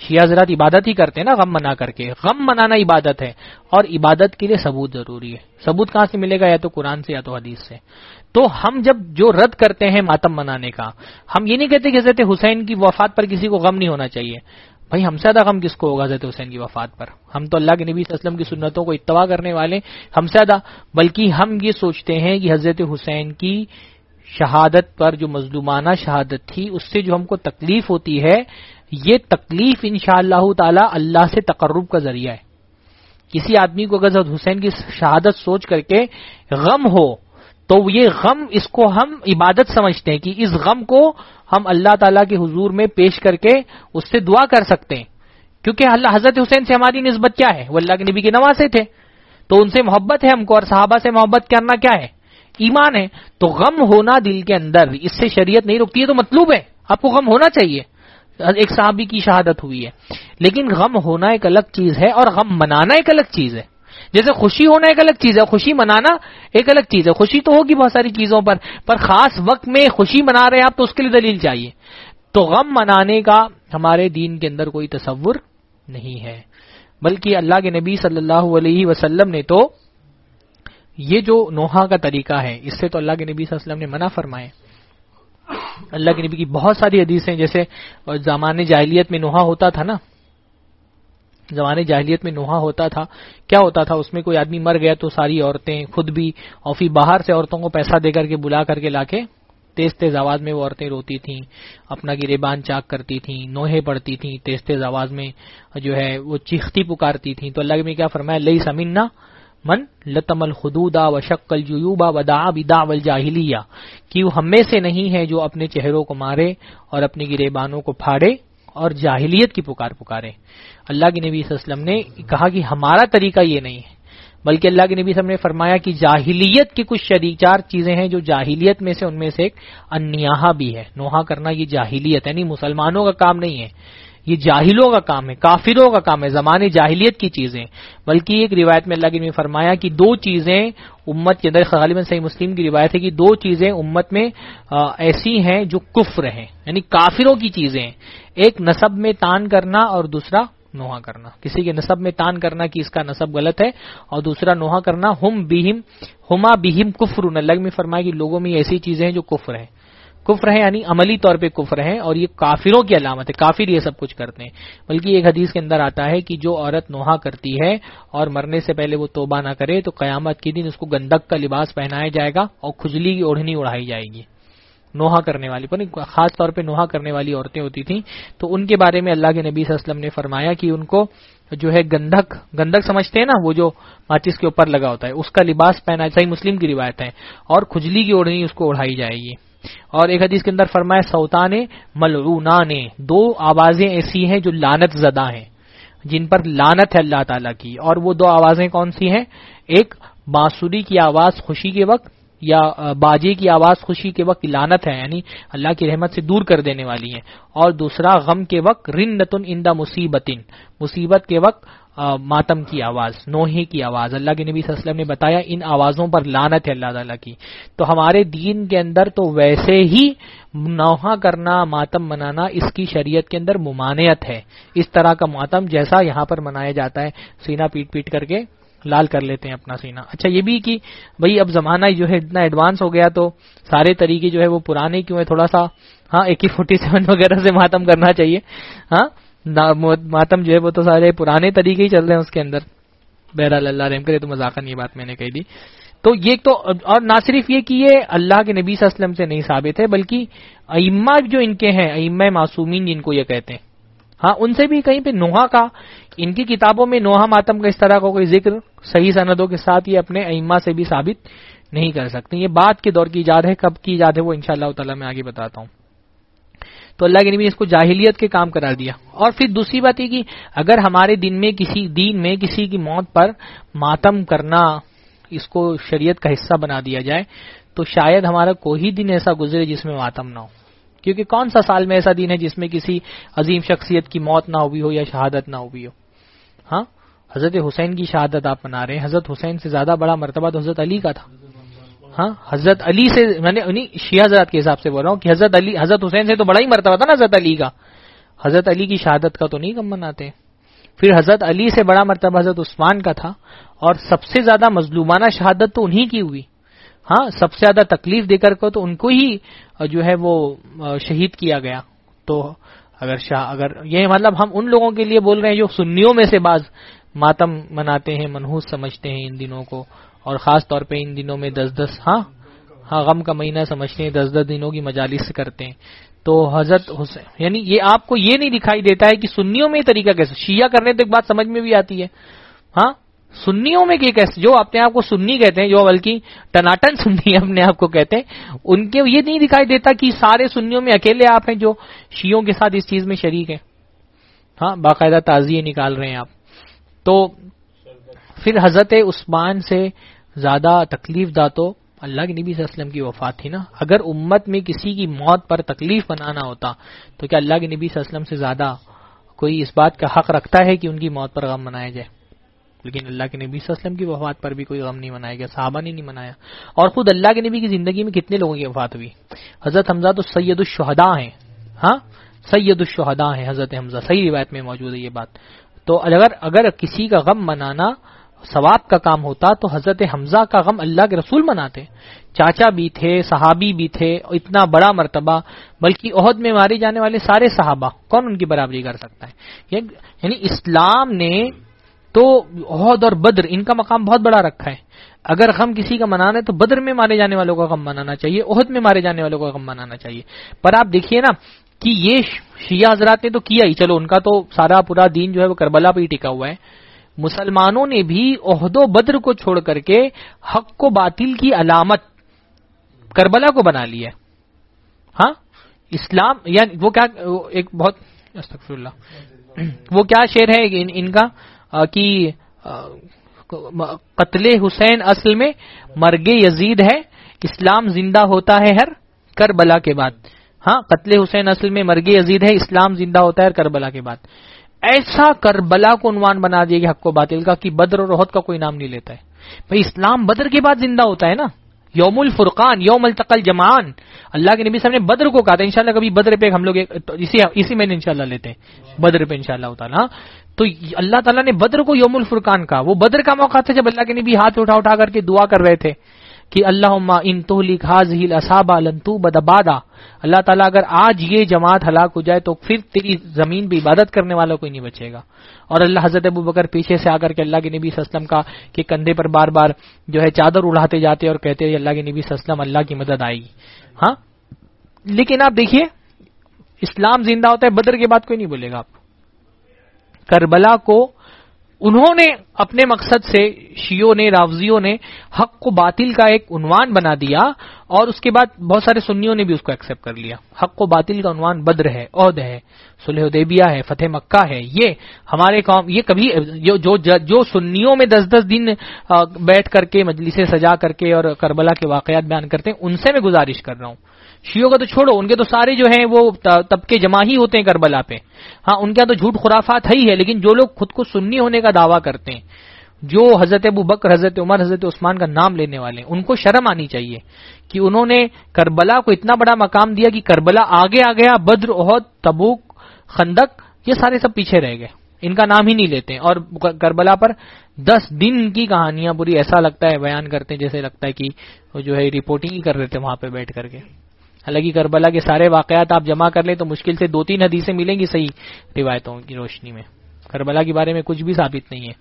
شیعہ حضرات عبادت ہی کرتے ہیں نا، غم منا کر کے۔ غم منانا عبادت ہے۔ اور عبادت کے لیے ثبوت ضروری ہے۔ ثبوت کہاں سے ملے گا؟ یا تو قرآن سے یا تو حدیث سے۔ تو ہم جب جو رد کرتے ہیں ماتم منانے کا، ہم یہ نہیں کہتے کہ حضرت حسین کی وفات پر کسی کو غم نہیں ہونا چاہیے۔ بھائی، ہم سے زیادہ غم کس کو ہوگا حضرت حسین کی وفات پر؟ ہم تو اللہ کے نبی صلی اللہ علیہ وسلم کی سنتوں کو اتباع کرنے والے۔ ہم سے زیادہ، بلکہ ہم یہ سوچتے ہیں کہ حضرت حسین کی شہادت پر جو مظلومانہ شہادت تھی، اس سے جو ہم کو تکلیف ہوتی ہے، یہ تکلیف ان شاء اللہ تعالی اللہ سے تقرب کا ذریعہ ہے۔ کسی آدمی کو اگر حسین کی شہادت سوچ کر کے غم ہو، تو یہ غم اس کو ہم عبادت سمجھتے ہیں کہ اس غم کو ہم اللہ تعالی کے حضور میں پیش کر کے اس سے دعا کر سکتے ہیں۔ کیونکہ اللہ حضرت حسین سے ہماری نسبت کیا ہے؟ وہ اللہ کے نبی کے نوازے تھے۔ تو ان سے محبت ہے ہم کو اور صحابہ سے محبت کرنا کیا ہے؟ ایمان ہے تو غم ہونا دل کے اندر، اس سے شریعت نہیں روکتی ہے تو مطلوب ہے، آپ کو غم ہونا چاہیے۔ ایک صحابی کی شہادت ہوئی ہے۔ لیکن غم ہونا ایک الگ چیز ہے اور غم منانا ایک الگ چیز ہے۔ جیسے خوشی ہونا ایک الگ چیز ہے، خوشی منانا ایک الگ چیز ہے۔ خوشی تو ہوگی بہت ساری چیزوں پر پر خاص وقت میں خوشی منا رہے ہیں آپ تو اس کے لیے دلیل چاہیے۔ تو غم منانے کا ہمارے دین کے اندر کوئی تصور نہیں ہے۔ بلکہ اللہ کے نبی صلی اللہ علیہ وسلم نے تو یہ جو نوحا کا طریقہ ہے، اس سے تو اللہ کے نبی صلی اللہ علیہ وسلم نے منع فرمائے۔ اللہ کے نبی کی بہت ساری حدیثیں، جیسے زمان جاہلیت میں نوحا ہوتا تھا نا۔ زمانے جاہلیت میں نوحا ہوتا تھا۔ کیا ہوتا تھا؟ اس میں کوئی آدمی مر گیا تو ساری عورتیں خود بھی اور پھر باہر سے عورتوں کو پیسہ دے کر کے بلا کر کے لا کے تیز تیز آواز میں وہ عورتیں روتی تھیں، اپنا گریبان چاک کرتی تھیں نوہے پڑتی تھیں، تیز تیز آواز میں جو ہے وہ چیختی پکارتی تھیں۔ تو اللہ نے کیا فرمایا؟ لئی سمنا من لتم الخدودا و شکل جیوبا ودا بدا والجاہلیہ کہ وہ ہم میں سے نہیں ہے جو اپنے چہروں کو مارے اور اپنی گریبانوں کو پھاڑے اور جاہلیت کی پکار پکارے۔ اللہ کے نبی صلی اللہ علیہ وسلم نے کہا کہ ہمارا طریقہ یہ نہیں ہے، بلکہ اللہ کے نبی صاحب نے فرمایا کہ جاہلیت کی کچھ شریک چار چیزیں ہیں جو جاہلیت میں سے ان میں سے ایک انیاہا بھی ہے۔ نوحا کرنا یہ جاہلیت ہے یعنی مسلمانوں کا کام نہیں ہے۔ یہ جاہلوں کا کام ہے، کافروں کا کام ہے زمانے جاہلیت کی چیزیں۔ بلکہ ایک روایت میں اللہ کے فرمایا کہ دو چیزیں امت کے اندر غالباً صحیح مسلم کی روایت ہے کہ دو چیزیں امت میں ایسی ہیں جو کفر ہیں۔ یعنی کافروں کی چیزیں۔ ایک نصب میں تان کرنا اور دوسرا نوحا کرنا۔ کسی کے نصب میں تان کرنا کہ اس کا نصب غلط ہے، اور دوسرا نوحا کرنا ہم بہم، ہما بہم کفر الگ میں فرمایا کہ لوگوں میں ایسی چیزیں ہیں جو کفر ہیں۔ کفر ہے یعنی عملی طور پہ کفر ہے اور یہ کافروں کی علامت ہے، کافر یہ سب کچھ کرتے ہیں۔ بلکہ ایک حدیث کے اندر آتا ہے کہ جو عورت نوحا کرتی ہے اور مرنے سے پہلے وہ توبہ نہ کرے تو قیامت کے دن اس کو گندک کا لباس پہنایا جائے گا اور کھجلی کی اوڑھنی اڑائی جائے گی۔ نوحا کرنے والی، پر خاص طور پہ نوحا کرنے والی عورتیں ہوتی تھیں۔ تو ان کے بارے میں اللہ کے نبی صلی اللہ علیہ وسلم نے فرمایا کہ ان کو جو ہے گندک گندک سمجھتے ہیں نا، وہ جو ماچس کے اوپر لگا ہوتا ہے، اس کا لباس پہنا، صحیح مسلم کی روایت ہے، اور کھجلی کی اوڑھنی اس کو اڑھائی جائے گی۔ اور ایک حدیث کے اندر فرمایا سوتان ملعونان دو آوازیں ایسی ہیں جو لانت زدہ ہیں، جن پر لانت ہے اللہ تعالی کی۔ اور وہ دو آوازیں کون سی ہیں؟ ایک بانسری کی آواز خوشی کے وقت یا باجے کی آواز خوشی کے وقت لانت ہے یعنی اللہ کی رحمت سے دور کر دینے والی ہے اور دوسرا، غم کے وقت رن نتن اندا مصیبت مصیبت کے وقت ماتم کی آواز نوہے کی آواز۔ اللہ کے نبی صلی اللہ علیہ وسلم نے بتایا، ان آوازوں پر لانت ہے اللہ تعالیٰ کی۔ تو ہمارے دین کے اندر تو ویسے ہی نوحا کرنا، ماتم منانا اس کی شریعت کے اندر ممانعت ہے۔ اس طرح کا ماتم جیسا یہاں پر منایا جاتا ہے۔ سینا پیٹ پیٹ کر کے لال کر لیتے ہیں اپنا سینا اچھا یہ بھی کہ بھائی اب زمانہ جو ہے اتنا ایڈوانس ہو گیا تو سارے طریقے جو ہے وہ پرانے کیوں ہے تھوڑا سا ہاں اے فورٹی سیون وغیرہ سے ماتم کرنا چاہیے۔ ہاں ماتم جو ہے وہ تو سارے پرانے طریقے ہی چل رہے ہیں اس کے اندر۔ بہرحال اللہ رحم کرے تو مذاکر یہ بات میں نے کہی دی۔ تو یہ تو اور نہ صرف یہ کہ یہ اللہ کے نبی صلی اللہ علیہ وسلم سے نہیں ثابت ہے، بلکہ ائمہ جو ان کے ہیں، ائمہ معصومین جن کو یہ کہتے ہیں۔ ہاں ان سے بھی کہیں پہ نوحا کا ان کی کتابوں میں نوحا ماتم کا اس طرح کا کوئی ذکر صحیح سندوں کے ساتھ یہ اپنے ائمہ سے بھی ثابت نہیں کر سکتے۔ یہ بات کے دور کی ایجاد ہے، کب کی ایجاد ہے وہ انشاءاللہ اللہ تعالی میں آگے بتاتا ہوں۔ تو اللہ کے نبی نے اس کو جاہلیت کے کام قرار دیا۔ اور پھر دوسری بات یہ کہ اگر ہمارے دن میں کسی، دین میں کسی کی موت پر ماتم کرنا اس کو شریعت کا حصہ بنا دیا جائے، تو شاید ہمارا کوئی دن ایسا گزرے جس میں ماتم نہ ہو۔ کیونکہ کون سا سال میں ایسا دن ہے جس میں کسی عظیم شخصیت کی موت نہ ہوئی ہو یا شہادت نہ ہوئی ہو؟ ہاں؟ حضرت حسین کی شہادت آپ منا رہے ہیں۔ حضرت حسین سے زیادہ بڑا مرتبہ تو حضرت علی کا تھا۔ ہاں حضرت علی سے میں نے شیعہ حضرت کے حساب سے بول رہا ہوں کہ حضرت علی، حضرت حسین سے تو بڑا ہی مرتبہ تھا نا حضرت علی کا۔ حضرت علی کی شہادت کا تو نہیں کم مناتے۔ پھر حضرت علی سے بڑا مرتبہ حضرت عثمان کا تھا اور سب سے زیادہ مظلومانہ شہادت تو انہی کی ہوئی۔ ہاں سب سے زیادہ تکلیف دے کر کو تو ان کو ہی جو ہے وہ شہید کیا گیا۔ تو اگر شاہ، اگر یہ مطلب ہم ان لوگوں کے لیے بول رہے ہیں جو سنیوں میں سے بعض ماتم مناتے ہیں، منحوس سمجھتے ہیں ان دنوں کو۔ اور خاص طور پہ ان دنوں میں دس دس ہاں؟ ہاں غم کا مہینہ سمجھتے ہیں، دس دس دنوں کی مجالس کرتے ہیں۔ تو حضرت حسین یعنی یہ آپ کو یہ نہیں دکھائی دیتا ہے کہ سنیوں میں یہ طریقہ کیسے شیعہ کرنے تو ایک بات سمجھ میں بھی آتی ہے۔ ہاں؟ سنیوں میں کیسے جو اپنے آپ کو سنی کہتے ہیں، جو بلکہ ٹناٹن سنی اپنے آپ کو کہتے ہیں، ان کے یہ نہیں دکھائی دیتا کہ سارے سنیوں میں اکیلے آپ ہیں جو شیوں کے ساتھ اس چیز میں شریک ہیں۔ ہاں باقاعدہ تازی نکال رہے ہیں آپ۔ تو پھر حضرت عثمان سے زیادہ تکلیف دہ تو اللہ کے نبی صلی اللہ علیہ وسلم کی وفات تھی نا۔ اگر امت میں کسی کی موت پر تکلیف بنانا ہوتا تو کیا اللہ کے نبی صلی اللہ علیہ وسلم سے زیادہ کوئی اس بات کا حق رکھتا ہے کہ ان کی موت پر غم منایا جائے؟ لیکن اللہ کے نبی صلی اللہ علیہ وسلم کی وفات پر بھی کوئی غم نہیں منایا گیا، صحابہ نے نہیں منایا۔ اور خود اللہ کے نبی کی زندگی میں کتنے لوگوں کی وفات ہوئی؟ حضرت حمزہ تو سید الشہداء ہیں۔ ہاں؟ سید الشہداء ہیں حضرت حمزہ، صحیح روایت میں موجود ہے یہ بات۔ تو اگر اگر کسی کا غم منانا ثواب کا کام ہوتا تو حضرت حمزہ کا غم اللہ کے رسول مناتے۔ چاچا بھی تھے، صحابی بھی تھے، اتنا بڑا مرتبہ، بلکہ عہد میں مارے جانے والے سارے صحابہ، کون ان کی برابری کر سکتا ہے؟ یعنی اسلام نے تو عہد اور بدر، ان کا مقام بہت بڑا رکھا ہے۔ اگر غم کسی کا منانا ہے تو بدر میں مارے جانے والوں کا غم منانا چاہیے، عہد میں مارے جانے والوں کا غم منانا چاہیے۔ پر آپ دیکھیے نا کہ یہ شیعہ حضرات نے تو کیا ہی۔ چلو ان کا تو سارا پورا دین جو ہے وہ کربلا پہ ہی ٹکا ہوا ہے۔ مسلمانوں نے بھی عہد و بدر کو چھوڑ کر کے حق کو باطل کی علامت کربلا کو بنا لیا ہاں؟ اسلام یعنی وہ کیا، ایک بہت اللہ۔ وہ کیا شعر ہے ان کا؟ کہ قتل حسین اصل میں مرگ یزید ہے۔ اسلام زندہ ہوتا ہے ہر کربلا کے بعد۔ ہاں؟ قتل حسین اصل میں مرگ یزید ہے، اسلام زندہ ہوتا ہے کربلا کے بعد۔ ایسا کربلا کو عنوان بنا دیا گیا حق و باطل کا کہ بدر اور روحت کا کوئی نام نہیں لیتا ہے۔ بھائی اسلام بدر کے بعد زندہ ہوتا ہے نا۔ یوم الفرقان، یوم التقل جمان اللہ کے نبی صاحب نے بدر کو کہا تھا، انشاءاللہ کبھی بدر پہ ہم لوگ اسی اسی میں انشاءاللہ لیتے ہیں۔ بدر پہ انشاءاللہ تعالیٰ۔ تو اللہ تعالیٰ نے بدر کو یوم الفرقان کا وہ بدر کا موقع تھا جب اللہ کے نبی ہاتھ اٹھا اٹھا کر کے دعا کر رہے تھے۔ کہ اللہ ان تو اصابا لنتو بدبادا اللہ تعالیٰ اگر آج یہ جماعت ہلاک ہو جائے تو پھر تیری زمین پہ عبادت کرنے والا کوئی نہیں بچے گا۔ اور اللہ حضرت ابو بکر پیچھے سے آ کر کے اللہ کے نبی اسلم کا کہ کندھے پر بار بار جو ہے چادر اڑاتے جاتے اور کہتے اللہ کے نبی اسلم اللہ کی مدد آئے گی ہاں؟ لیکن آپ دیکھیے، اسلام زندہ ہوتا ہے، بدر کے بعد کوئی نہیں بولے گا آپ۔ کربلا کو انہوں نے اپنے مقصد سے شیو نے راوزیوں نے حق کو باطل کا ایک عنوان بنا دیا اور اس کے بعد بہت سارے سنیوں نے بھی اس کو ایکسپٹ کر لیا۔ حق کو باطل کا عنوان بدر ہے عہد ہے سلح دیبیا ہے فتح مکہ ہے۔ یہ ہمارے قوم یہ کبھی جو جو, جو سنیوں میں دس دس دن بیٹھ کر کے مجلسیں سجا کر کے اور کربلا کے واقعات بیان کرتے ہیں ان سے میں گزارش کر رہا ہوں۔ شیو کا تو چھوڑو، ان کے تو سارے جو ہیں وہ طبقے جمع ہی ہوتے ہیں کربلا پہ۔ ہاں ان کا تو جھوٹ خرافات ہے ہی ہے، لیکن جو لوگ خود کو سنی ہونے کا دعویٰ کرتے ہیں، جو حضرت ابو بکر، حضرت عمر، حضرت عثمان کا نام لینے والے ہیں، ان کو شرم آنی چاہیے کہ انہوں نے کربلا کو اتنا بڑا مقام دیا کہ کربلا آگے آ گیا، بدر عہد تبوک، خندق، یہ سارے سب پیچھے رہ گئے۔ ان کا نام ہی نہیں لیتے اور کربلا پر دس دن کی کہانیاں پوری ایسا لگتا ہے، بیان کرتے ہیں، جیسے لگتا ہے کہ جو ہے رپورٹنگ ہی کر رہے تھے وہاں پہ بیٹھ کر کے۔ حالانکہ کربلا کے سارے واقعات آپ جمع کر لیں تو مشکل سے دو تین حدیثیں ملیں گی صحیح روایتوں کی روشنی میں۔ کربلا کے بارے میں کچھ بھی ثابت نہیں ہے۔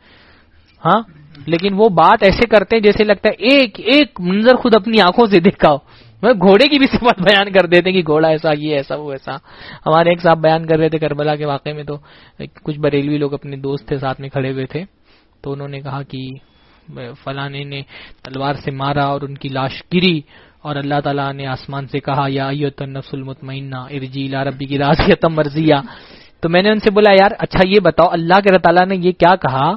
ہاں؟ لیکن وہ بات ایسے کرتے ہیں جیسے لگتا ہے ایک ایک منظر خود اپنی آنکھوں سے دیکھا ہو گھوڑے کی بھی صفت بیان کر دیتے کہ گھوڑا ایسا، یہ ایسا، وہ ایسا۔ ہمارے ایک صاحب بیان کر رہے تھے کربلا کے واقعے میں تو کچھ بریلوی لوگ اپنے دوست تھے ساتھ میں کھڑے ہوئے تھے۔ تو انہوں نے کہا کہ فلانے نے تلوار سے مارا اور ان کی لاش گری۔ اور اللہ تعالیٰ نے آسمان سے کہا، یا نفس المطمئنہ، ارجی لا ربی کی راسیتم مرضیہ. تو میں نے ان سے بولا، یار اچھا یہ بتاؤ، اللہ کے تعالیٰ نے یہ کیا کہا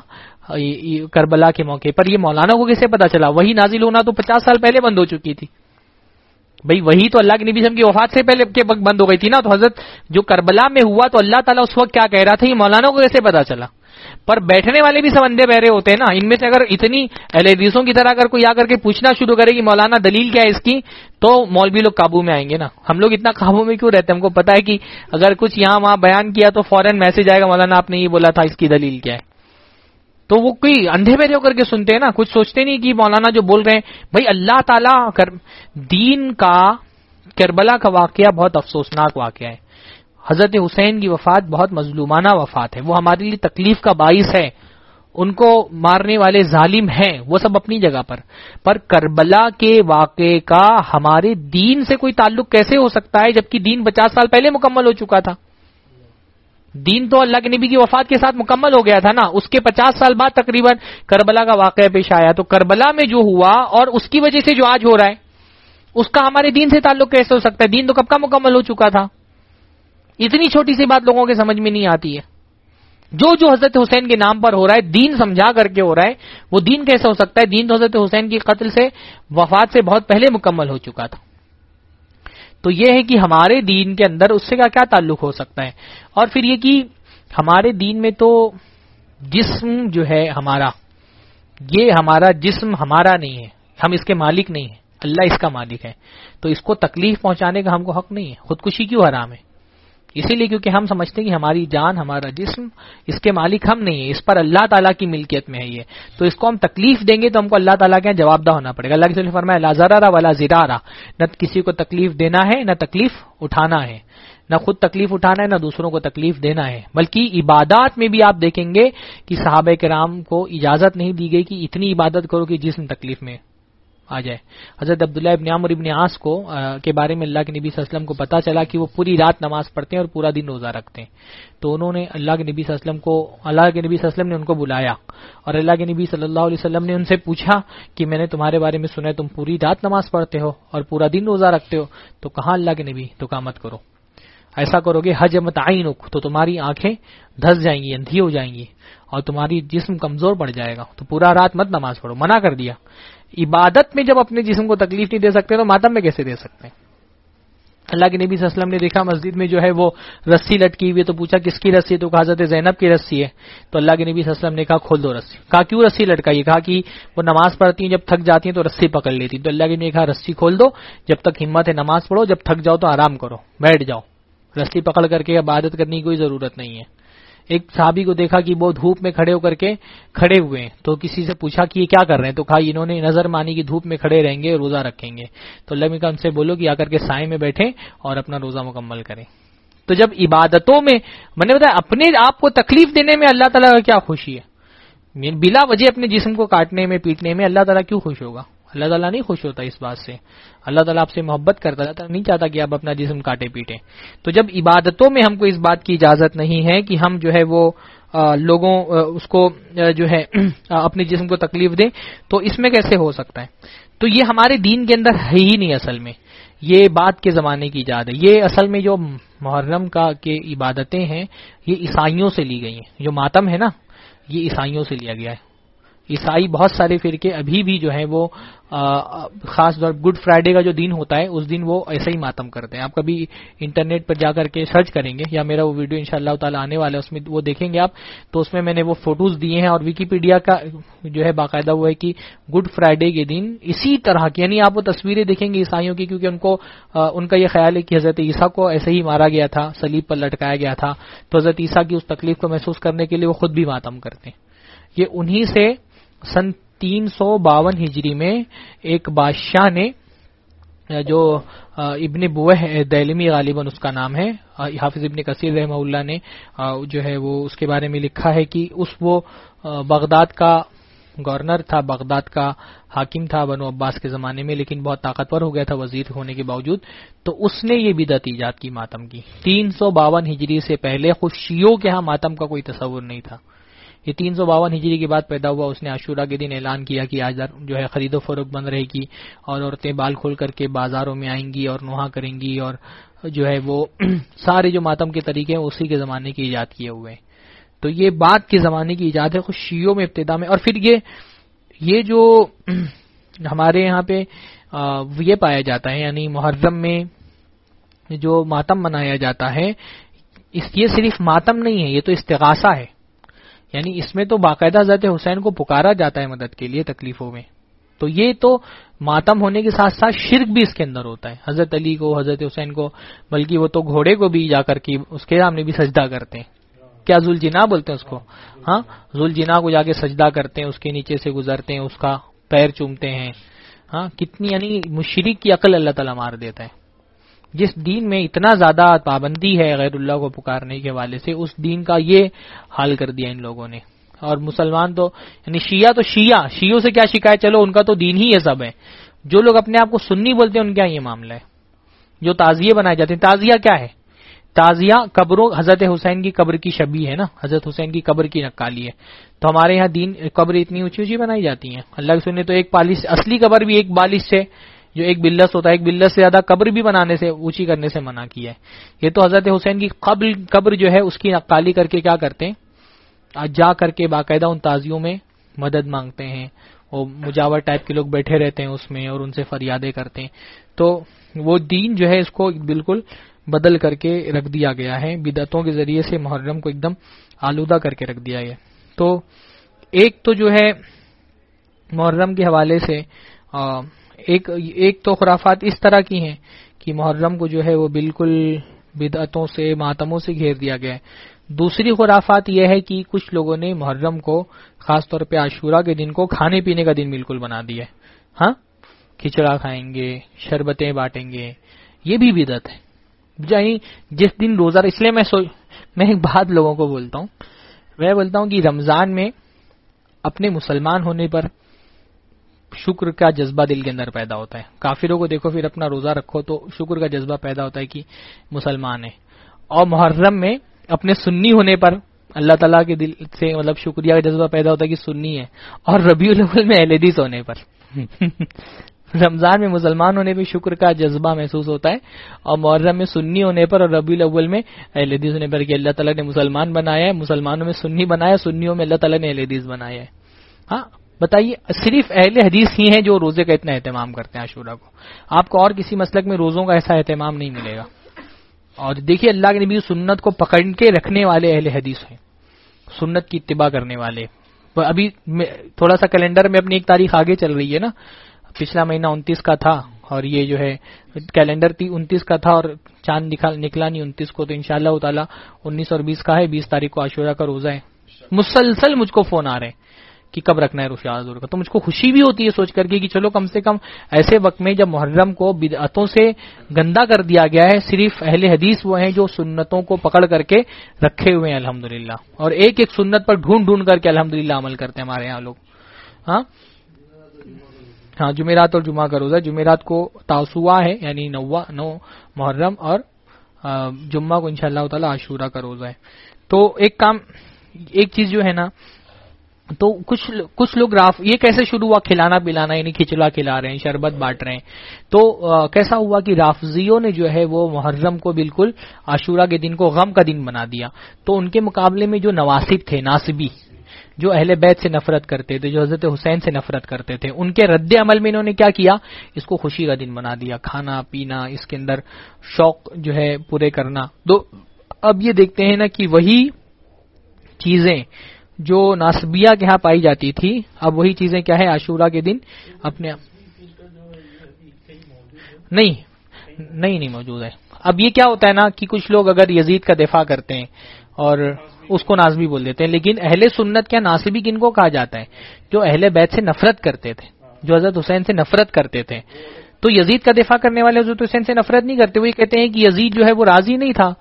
کربلا کے موقع پر؟ یہ مولانا کو کیسے پتا چلا؟ وہی نازل ہونا تو پچاس سال پہلے بند ہو چکی تھی۔ بھائی وہی تو اللہ کے نبی کی وفات سے پہلے کے وقت بند ہو گئی تھی نا؟ تو حضرت جو کربلا میں ہوا تو اللہ تعالیٰ اس وقت کیا کہہ رہا تھا؟ یہ مولانا کو کیسے پتا چلا؟ پر بیٹھنے والے بھی سب اندھے بہرے ہوتے ہیں نا۔ ان میں سے اگر اتنی حدیثوں کی طرح اگر کوئی آ کر کے پوچھنا شروع کرے کہ مولانا دلیل کیا ہے اس کی، تو مولوی لوگ قابو میں آئیں گے نا۔ ہم لوگ اتنا قابو میں کیوں رہتے ہیں؟ ہم کو پتا ہے کہ اگر کچھ یہاں وہاں بیان کیا تو فوراً میسج آئے گا، مولانا آپ نے یہ بولا تھا اس کی دلیل کیا ہے۔ تو وہ کوئی اندھے بہرے ہو کر کے سنتے ہیں نا، کچھ سوچتے نہیں کہ مولانا جو بول رہے ہیں، بھائی اللہ تعالیٰ دین کا کربلا کا واقعہ بہت افسوسناک واقعہ ہے۔ حضرت حسین کی وفات بہت مظلومانہ وفات ہے۔ وہ ہمارے لیے تکلیف کا باعث ہے۔ ان کو مارنے والے ظالم ہیں۔ وہ سب اپنی جگہ پر۔ پر کربلا کے واقعے کا ہمارے دین سے کوئی تعلق کیسے ہو سکتا ہے جبکہ دین پچاس سال پہلے مکمل ہو چکا تھا؟ دین تو اللہ کے نبی کی وفات کے ساتھ مکمل ہو گیا تھا نا۔ اس کے پچاس سال بعد تقریباً کربلا کا واقعہ پیش آیا۔ تو کربلا میں جو ہوا اور اس کی وجہ سے جو آج ہو رہا ہے، اس کا ہمارے دین سے تعلق کیسے ہو سکتا ہے؟ دین تو کب کا مکمل ہو چکا تھا؟ اتنی چھوٹی سی بات لوگوں کے سمجھ میں نہیں آتی ہے۔ جو جو حضرت حسین کے نام پر ہو رہا ہے، دین سمجھا کر کے ہو رہا ہے، وہ دین کیسے ہو سکتا ہے؟ دین تو حضرت حسین کی قتل سے، وفات سے بہت پہلے مکمل ہو چکا تھا۔ تو یہ ہے کہ ہمارے دین کے اندر اس سے کا کیا تعلق ہو سکتا ہے؟ اور پھر یہ کہ ہمارے دین میں تو جسم جو ہے ہمارا، یہ ہمارا جسم ہمارا نہیں ہے۔ ہم اس کے مالک نہیں ہیں۔ اللہ اس کا مالک ہے۔ تو اس کو تکلیف پہنچانے کا ہم کو حق نہیں ہے۔ خودکشی کیوں حرام ہے؟ اسی لیے کیونکہ ہم سمجھتے ہیں کہ ہماری جان، ہمارا جسم، اس کے مالک ہم نہیں ہے اس پر اللہ تعالیٰ کی ملکیت میں ہے یہ۔ تو اس کو ہم تکلیف دیں گے تو ہم کو اللہ تعالیٰ کے جواب دہ ہونا پڑے گا۔ اللہ کے فرمایا، لا زرارا والا زرارا نہ کسی کو تکلیف دینا ہے، نہ تکلیف اٹھانا ہے۔ نہ خود تکلیف اٹھانا ہے، نہ دوسروں کو تکلیف دینا ہے۔ بلکہ عبادات میں بھی آپ دیکھیں گے کہ صحابہ کرام کو اجازت نہیں دی گئی کہ اتنی عبادت کرو کہ جسم تکلیف میں آ جائے۔ حضرت عبداللہ ابن عامر ابن آس کو کے بارے میں اللہ کے نبی صلی اللہ علیہ وسلم کو پتا چلا کہ وہ پوری رات نماز پڑھتے ہیں اور پورا دن روزہ رکھتے ہیں۔ تو انہوں نے اللہ کے نبی صلی اللہ علیہ وسلم کو، اللہ کے نبی صلی اللہ علیہ وسلم نے ان کو بلایا۔ اور اللہ کے نبی صلی اللہ علیہ وسلم نے ان سے پوچھا کہ میں نے تمہارے بارے میں سنا تم پوری رات نماز پڑھتے ہو اور پورا دن روزہ رکھتے ہو۔ تو کہاں اللہ کے نبی، تو کہاں مت کرو۔ ایسا کرو گے حج مت آئین تو تمہاری آنکھیں دھس جائیں گی، اندھی ہو جائیں گی۔ اور تمہاری جسم کمزور پڑ جائے گا، تو پورا رات مت نماز پڑھو، منع کر دیا۔ عبادت میں جب اپنے جسم کو تکلیف نہیں دے سکتے، تو ماتم میں کیسے دے سکتے؟ ہیں اللہ کے نبی صلی اللہ علیہ وسلم نے دیکھا مسجد میں جو ہے وہ رسی لٹکی ہوئی تو پوچھا کس کی رسی ہے؟ تو کہا حضرت زینب کی رسی ہے۔ تو اللہ کے نبی صلی اللہ علیہ وسلم نے کہا، کھول دو رسی۔ کہا، کیوں رسی لٹکائی کہا کہ وہ نماز پڑھتی ہیں، جب تھک جاتی ہیں تو رسی پکڑ لیتی۔ تو اللہ کے نے کہا، رسی کھول دو، جب تک ہمت ہے نماز پڑھو، جب تھک جاؤ تو آرام کرو، بیٹھ جاؤ۔ رسی پکڑ کر کے عبادت کرنے کی کوئی ضرورت نہیں ہے۔ ایک صحابی کو دیکھا کہ وہ دھوپ میں کھڑے ہو کر کے کھڑے ہوئے ہیں۔ تو کسی سے پوچھا کہ یہ کیا کر رہے ہیں؟ تو کہا، انہوں نے نظر مانی کی دھوپ میں کھڑے رہیں گے اور روزہ رکھیں گے۔ تو اللہ کا ان سے بولو کہ آ کر کے سائے میں بیٹھے اور اپنا روزہ مکمل کریں۔ تو جب عبادتوں میں میں نے بتایا، اپنے آپ کو تکلیف دینے میں اللہ تعالیٰ کا کیا خوشی ہے؟ یعنی بلا وجہ اپنے جسم کو کاٹنے میں، پیٹنے میں اللہ تعالیٰ کیوں خوش ہوگا؟ اللہ تعالیٰ نہیں خوش ہوتا اس بات سے۔ اللہ تعالیٰ آپ سے محبت کرتا اللہ نہیں چاہتا کہ آپ اپنا جسم کاٹے پیٹے۔ تو جب عبادتوں میں ہم کو اس بات کی اجازت نہیں ہے کہ ہم جو ہے وہ لوگوں اس کو جو ہے اپنے جسم کو تکلیف دیں، تو اس میں کیسے ہو سکتا ہے؟ تو یہ ہمارے دین کے اندر ہے ہی نہیں اصل میں۔ یہ بات کے زمانے کی ایجاد ہے۔ یہ اصل میں جو محرم کا کے عبادتیں ہیں، یہ عیسائیوں سے لی گئی ہیں۔ جو ماتم ہے نا؟ یہ عیسائیوں سے لیا گیا ہے۔ عیسائی بہت سارے فرقے ابھی بھی جو ہیں وہ خاص طور گڈ فرائیڈے کا جو دن ہوتا ہے، اس دن وہ ایسے ہی ماتم کرتے ہیں۔ آپ کبھی انٹرنیٹ پر جا کر کے سرچ کریں گے یا میرا وہ ویڈیو ان شاء اللہ تعالیٰ آنے والا ہے، اس میں وہ دیکھیں گے آپ۔ تو اس میں میں نے وہ فوٹوز دیے ہیں اور ویکیپیڈیا کا جو ہے باقاعدہ وہ ہے کہ گڈ فرائیڈے کے دن اسی طرح کی یعنی آپ وہ تصویریں دیکھیں گے عیسائیوں کی کیونکہ ان کو ان کا یہ خیال ہے کہ حضرت عیسیٰ کو ایسے ہی مارا گیا تھا سلیب پر لٹکایا گیا تھا۔ تو حضرت عیسیٰ کی اس تکلیف کو محسوس کرنے کے لیے وہ خود بھی ماتم کرتے ہیں۔ یہ انہی سے سن تین سو باون ہجری میں ایک بادشاہ نے، جو ابن بوہ دہلمی غالباً اس کا نام ہے حافظ ابن کثیر رحمہ اللہ نے جو ہے وہ اس کے بارے میں لکھا ہے کہ اس وہ بغداد کا گورنر تھا، بغداد کا حاکم تھا بنو عباس کے زمانے میں، لیکن بہت طاقتور ہو گیا تھا وزیر ہونے کے باوجود۔ تو اس نے یہ بدعت ایجاد کی ماتم کی۔ تین سو باون ہجری سے پہلے خوشیوں کے ہاں ماتم کا کوئی تصور نہیں تھا۔ یہ تین سو باون ہجری کے بعد پیدا ہوا، اس نے عاشورہ کے دن اعلان کیا کہ آج جو ہے خرید و فروخت بند رہے گی اور عورتیں بال کھول کر کے بازاروں میں آئیں گی اور نوحا کریں گی اور جو ہے وہ سارے جو ماتم کے طریقے ہیں، اسی کے زمانے کی ایجاد کیے ہوئے تو یہ بات کے زمانے کی ایجاد ہے خوشیوں میں ابتدا میں۔ اور پھر یہ یہ جو ہمارے یہاں پہ یہ پایا جاتا ہے یعنی محرم میں جو ماتم منایا جاتا ہے، اس یہ صرف ماتم نہیں ہے، یہ تو استغاثہ ہے۔ یعنی اس میں تو باقاعدہ حضرت حسین کو پکارا جاتا ہے مدد کے لیے تکلیفوں میں۔ تو یہ تو ماتم ہونے کے ساتھ ساتھ شرک بھی اس کے اندر ہوتا ہے۔ حضرت علی کو، حضرت حسین کو، بلکہ وہ تو گھوڑے کو بھی جا کر کے اس کے سامنے بھی سجدہ کرتے ہیں۔ کیا زلجنا بولتے ہیں اس کو؟ ہاں؟ زلجنا کو جا کے سجدہ کرتے ہیں، اس کے نیچے سے گزرتے ہیں، اس کا پیر چومتے ہیں۔ ہاں؟ کتنی یعنی مشرق کی عقل اللہ تعالیٰ مار دیتا ہے۔ جس دین میں اتنا زیادہ پابندی ہے غیر اللہ کو پکارنے کے والے سے، اس دین کا یہ حال کر دیا ان لوگوں نے۔ اور مسلمان تو یعنی شیعہ تو شیعہ، شیعوں سے کیا شکایت؟ چلو ان کا تو دین ہی یہ سب ہے۔ جو لوگ اپنے آپ کو سننی بولتے ہیں، ان کا یہ معاملہ ہے۔ جو تازیے بنائے جاتے ہیں تازیہ کیا ہے؟ تازیہ قبروں، حضرت حسین کی قبر کی شبی ہے نا، حضرت حسین کی قبر کی نکالی ہے۔ تو ہمارے یہاں دین، قبر اتنی اونچی اونچی بنائی جاتی ہیں۔ اللہ کے سننے تو ایک پالش اصلی قبر بھی ایک بالش سے جو ایک بلس ہوتا ہے، ایک بلس سے زیادہ قبر بھی بنانے سے، اونچی کرنے سے منع کیا ہے۔ یہ تو حضرت حسین کی قبل قبر جو ہے، اس کی نقالی کر کے کیا کرتے ہیں؟ جا کر کے باقاعدہ ان تازیوں میں مدد مانگتے ہیں وہ مجاور ٹائپ کے لوگ بیٹھے رہتے ہیں اس میں اور ان سے فریادیں کرتے ہیں۔ تو وہ دین جو ہے، اس کو بالکل بدل کر کے رکھ دیا گیا ہے۔ بدعتوں کے ذریعے سے محرم کو ایک دم آلودہ کر کے رکھ دیا گیا تو ایک تو جو ہے، محرم کے حوالے سے ایک ایک تو خرافات اس طرح کی ہیں کہ محرم کو جو ہے وہ بالکل بدعتوں سے، ماتموں سے گھیر دیا گیا ہے۔ دوسری خرافات یہ ہے کہ کچھ لوگوں نے محرم کو خاص طور پہ عاشورہ کے دن کو کھانے پینے کا دن بالکل بنا دیا ہے۔ ہاں؟ کھچڑا کھائیں گے، شربتیں بانٹیں گے، یہ بھی بدعت ہے۔ یعنی جس دن روزہ، اس لیے میں میں ایک بات لوگوں کو بولتا ہوں۔ میں بولتا ہوں کہ رمضان میں اپنے مسلمان ہونے پر شکر کا جذبہ دل کے اندر پیدا ہوتا ہے۔ کافروں کو دیکھو، پھر اپنا روزہ رکھو تو شکر کا جذبہ پیدا ہوتا ہے کہ مسلمان ہے اور محرم میں اپنے سنی ہونے پر اللہ تعالیٰ کے دل سے مطلب شکریہ کا جذبہ پیدا ہوتا ہے کہ سنی ہے اور ربیع الاول میں احلدیس ہونے پر۔ رمضان میں مسلمان ہونے پہ شکر کا جذبہ محسوس ہوتا ہے۔ اور محرم میں سنی ہونے پر اور ربی الاول میں اہل حدیث ہونے پر کہ اللہ تعالیٰ نے مسلمان بنایا ہے، مسلمانوں میں سنی بنایا، سنیوں میں اللہ تعالیٰ نے اہل حدیث بنایا ہے۔ ہاں؟ بتائیے، صرف اہل حدیث ہی ہیں جو روزے کا اتنا اہتمام کرتے ہیں عاشورہ کو؟ آپ کو اور کسی مسلک میں روزوں کا ایسا اہتمام نہیں ملے گا۔ اور دیکھیے، اللہ کے نبی سنت کو پکڑ کے رکھنے والے اہل حدیث ہیں۔ سنت کی اتباع کرنے والے۔ ابھی تھوڑا سا کیلنڈر میں اپنی ایک تاریخ آگے چل رہی ہے نا۔ پچھلا مہینہ انتیس کا تھا اور یہ جو ہے، کیلنڈر تھی انتیس کا تھا اور چاند نکلا نہیں انتیس کو، تو ان شاء اللہ تعالیٰ انیس اور بیس کا ہے، بیس تاریخ کو عاشورہ کا روزہ ہے۔ مسلسل مجھ کو فون آ رہے ہیں۔ کہ کب رکھنا ہے روشاد کا؟ تو مجھ کو خوشی بھی ہوتی ہے سوچ کر کے کہ چلو کم سے کم ایسے وقت میں جب محرم کو بدعتوں سے گندا کر دیا گیا ہے، صرف اہل حدیث وہ ہیں جو سنتوں کو پکڑ کر کے رکھے ہوئے ہیں الحمد اور ایک ایک سنت پر ڈھونڈ ڈھونڈ کر کے الحمد عمل کرتے ہیں ہمارے یہاں لوگ۔ ہاں؟ ہاں جمعرات اور جمعہ کا روزہ، جمعرات کو تاسوا ہے یعنی نوا نو محرم اور جمعہ کو انشاءاللہ اللہ تعالی عاشورہ کا روزہ ہے۔ تو ایک کام، ایک چیز جو ہے نا تو کچھ کچھ لوگ راف یہ کیسے شروع ہوا؟ کھلانا پلانا یعنی کھچڑا کھلا رہے ہیں، شربت بانٹ رہے ہیں۔ تو کیسا ہوا کہ رافضیوں نے جو ہے وہ محرم کو بالکل عاشورہ کے دن کو غم کا دن بنا دیا۔ تو ان کے مقابلے میں جو نواسب تھے، ناسبی، جو اہل بیت سے نفرت کرتے تھے، جو حضرت حسین سے نفرت کرتے تھے، ان کے رد عمل میں انہوں نے کیا کیا؟ اس کو خوشی کا دن بنا دیا۔ کھانا، پینا، اس کے اندر شوق جو ہے پورے کرنا۔ تو اب یہ دیکھتے ہیں نا کہ وہی چیزیں جو ناسبیا کے ہاں پائی جاتی تھی، اب وہی چیزیں کیا ہے عاشورہ کے دن اپنے نہیں نہیں نہیں موجود ہے۔ اب یہ کیا ہوتا ہے نا کہ کچھ لوگ اگر یزید کا دفاع کرتے ہیں اور اس کو نازبی بول دیتے ہیں، لیکن اہل سنت کیا ناصبی کن کو کہا جاتا ہے؟ جو اہل بیت سے نفرت کرتے تھے، جو حضرت حسین سے نفرت کرتے تھے۔ تو یزید کا دفاع کرنے والے حضرت حسین سے نفرت نہیں کرتے، وہ یہ کہتے ہیں کہ یزید جو ہے وہ راضی نہیں تھا۔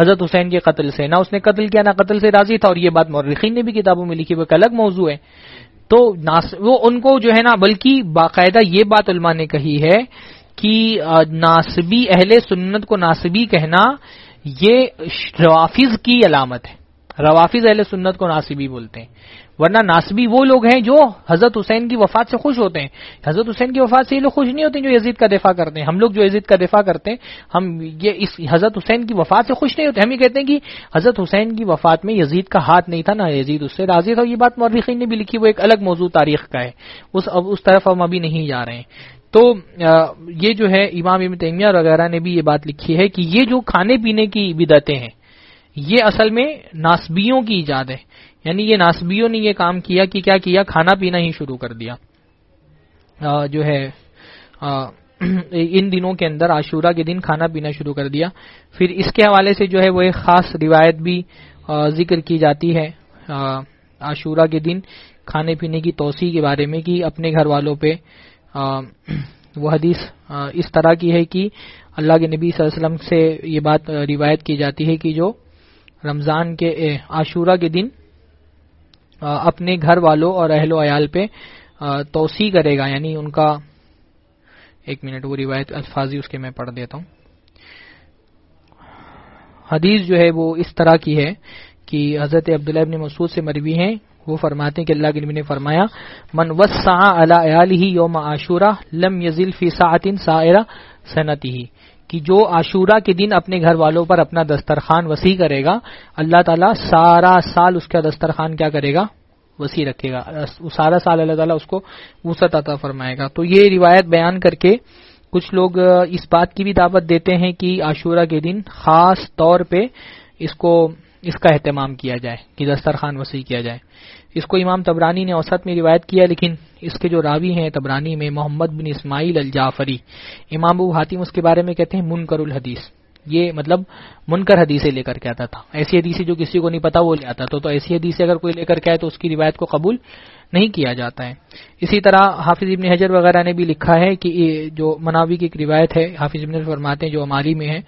حضرت حسین کے قتل سے، نہ اس نے قتل کیا، نہ قتل سے راضی تھا، اور یہ بات مورخین نے بھی کتابوں میں لکھی، وہ ایک الگ موضوع ہے۔ تو وہ ان کو جو ہے نا، بلکہ باقاعدہ یہ بات علماء نے کہی ہے کہ ناسبی، اہل سنت کو ناسبی کہنا یہ روافظ کی علامت ہے۔ روافظ اہل سنت کو ناصبی بولتے ہیں۔ ورنہ ناصبی وہ لوگ ہیں جو حضرت حسین کی وفات سے خوش ہوتے ہیں۔ حضرت حسین کی وفات سے یہ لوگ خوش نہیں ہوتے جو یزید کا دفاع کرتے ہیں۔ ہم لوگ جو یزید کا دفاع کرتے ہیں، ہم یہ اس حضرت حسین کی وفات سے خوش نہیں ہوتے۔ ہم یہ کہتے ہیں کہ حضرت حسین کی وفات میں یزید کا ہاتھ نہیں تھا، نہ یزید اس سے راضی تھا۔ یہ بات مورخین نے بھی لکھی، وہ ایک الگ موضوع تاریخ کا ہے۔ اس اب اس طرف ہم ابھی نہیں جا رہے ہیں۔ تو یہ جو ہے امام ابن تیمیہ وغیرہ نے بھی یہ بات لکھی ہے کہ یہ جو کھانے پینے کی بدعتیں ہیں یہ اصل میں ناسبیوں کی ایجاد ہے۔ یعنی یہ ناسبیوں نے یہ کام کیا کہ کیا کیا، کھانا پینا ہی شروع کر دیا۔ جو ہے ان دنوں کے اندر عاشورہ کے دن کھانا پینا شروع کر دیا۔ پھر اس کے حوالے سے جو ہے، وہ ایک خاص روایت بھی ذکر کی جاتی ہے۔ عاشورہ کے دن کھانے پینے کی توسیع کے بارے میں کہ اپنے گھر والوں پہ۔ وہ حدیث اس طرح کی ہے کہ اللہ کے نبی صلی اللہ علیہ وسلم سے یہ بات روایت کی جاتی ہے کہ جو رمضان کے عاشورہ کے دن اپنے گھر والوں اور اہل و عیال پہ توسیع کرے گا۔ یعنی ان کا، ایک منٹ، وہ روایت الفاظی اس کے میں پڑھ دیتا ہوں۔ حدیث جو ہے وہ اس طرح کی ہے کہ حضرت عبداللہ ابن مسعود سے مروی ہیں۔ وہ فرماتے ہیں کہ اللہ کے نبی نے فرمایا، من وسع علی ہی یوم عاشورہ لم یزل فی ساعت سائرہ صنعتی ہی کہ جو عاشورہ کے دن اپنے گھر والوں پر اپنا دسترخوان وسیع کرے گا، اللہ تعالیٰ سارا سال اس کا دسترخوان کیا کرے گا؟ وسیع رکھے گا۔ سارا سال اللہ تعالیٰ اس کو وسعت عطا فرمائے گا۔ تو یہ روایت بیان کر کے کچھ لوگ اس بات کی بھی دعوت دیتے ہیں کہ عاشورہ کے دن خاص طور پہ اس کو، اس کا اہتمام کیا جائے، کہ دسترخوان وسیع کیا جائے۔ اس کو امام تبرانی نے اوسط میں روایت کیا لیکن اس کے جو راوی ہیں تبرانی میں محمد بن اسماعیل الجعفری امام ابو حاتم اس کے بارے میں کہتے ہیں منکر الحدیث۔ یہ مطلب منکر حدیثیں لے کر کے آتا تھا۔ ایسی حدیثیں جو کسی کو نہیں پتا وہ لے آتا تو, تو ایسی حدیثیں اگر کوئی لے کر کے آئے تو اس کی روایت کو قبول نہیں کیا جاتا ہے۔ اسی طرح حافظ ابن حجر وغیرہ نے بھی لکھا ہے کہ جو مناوی کی ایک روایت ہے حافظ ابن فرماتے ہیں جو ہماری میں ہے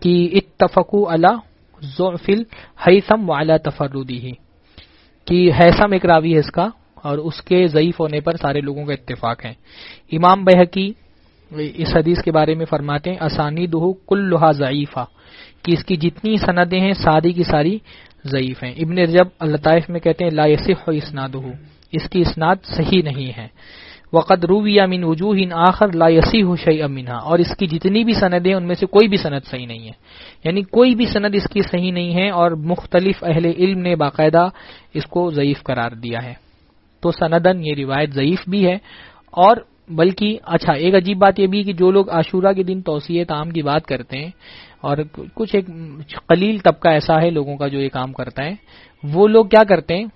کہ اتفقو اللہ ضعفل حیثم وعلا تفردی کہ حیثم ایک راوی ہے اس کا اور اس کے ضعیف ہونے پر سارے لوگوں کا اتفاق ہے۔ امام بحقی اس حدیث کے بارے میں فرماتے ہیں آسانی دہو کل لہا ضعیفہ، کہ اس کی جتنی سندیں ہیں، ساری کی ساری ضعیف ہیں۔ ابن رجب اللہ میں کہتے ہیں، لا یسف اسناد اس کی اسناد صحیح نہیں ہے۔ وقد روی من وجوہ آخر لا یسیح شیء منها اور اس کی جتنی بھی سندیں ان میں سے کوئی بھی سند صحیح نہیں ہے یعنی کوئی بھی سند اس کی صحیح نہیں ہے اور مختلف اہل علم نے باقاعدہ اس کو ضعیف قرار دیا ہے تو سندن یہ روایت ضعیف بھی ہے اور بلکہ اچھا ایک عجیب بات یہ بھی کہ جو لوگ عاشورہ کے دن توسیع تعام کی بات کرتے ہیں اور کچھ ایک قلیل طبقہ ایسا ہے لوگوں کا جو یہ کام کرتا ہے، وہ لوگ کیا کرتے ہیں؟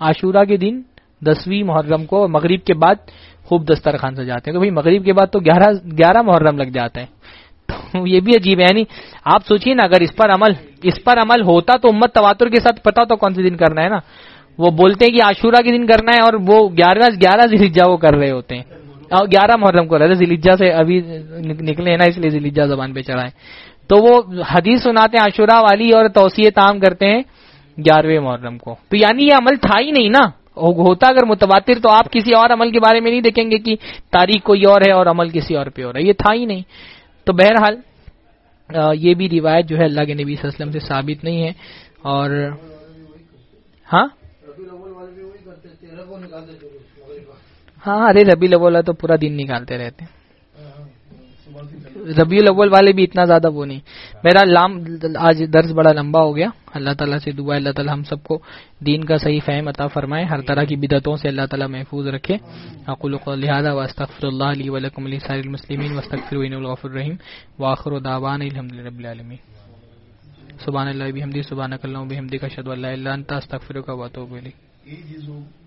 عاشورہ کے دن دسویں محرم کو مغرب کے بعد خوب دسترخوان سے جاتے ہیں۔ تو بھائی مغرب کے بعد تو گیارہ گیارہ محرم لگ جاتا ہے تو یہ بھی عجیب ہے۔ یعنی آپ سوچیے نا، اگر اس پر عمل، اس پر عمل ہوتا تو امت تواتر کے ساتھ پتا تو کون سے دن کرنا ہے نا۔ وہ بولتے ہیں کہ عاشورہ کے دن کرنا ہے اور وہ گیارہ گیارہ ذیلجا وہ کر رہے ہوتے ہیں۔ گیارہ محرم کو رہے ذیلجا سے ابھی نکلے ہیں نا، اس لیے ذیلجا زبان پہ چڑھائے۔ تو وہ حدیث سناتے ہیں، عاشورہ والی اور توسیع تام کرتے ہیں گیارہویں محرم کو۔ تو یعنی یہ عمل تھا ہی نہیں نا۔ ہوتا اگر متواتر تو آپ کسی اور عمل کے بارے میں نہیں دیکھیں گے کہ تاریخ کوئی اور ہے اور عمل کسی اور پہ ہو رہا ہے۔ یہ تھا ہی نہیں۔ تو بہرحال یہ بھی روایت جو ہے اللہ کے نبی صلی اللہ علیہ وسلم سے ثابت نہیں ہے۔ اور ہاں؟ ہاں ارے ربی لبولا ہاں، تو پورا دن نکالتے رہتے۔ ہیں ربیع الاول والے بھی اتنا زیادہ وہ نہیں۔ میرا لام آج درس بڑا لمبا ہو گیا۔ اللہ تعالیٰ سے دعا، اللہ تعالیٰ ہم سب کو دین کا صحیح فہم عطا فرمائے۔ ہر طرح کی بدعتوں سے اللہ تعالیٰ محفوظ رکھے۔ اقول لہٰذا واسطفر اللہ علیہ ولکم علی سار المسلمین وسطفر الغف الرحیم۔ واخر داوان الحمد رب العالمین۔ سبحان اللہ بحمدی سبحانک اللہ بحمدی کا شد اللہ اللہ انت، استغفرک و اتوب الیک۔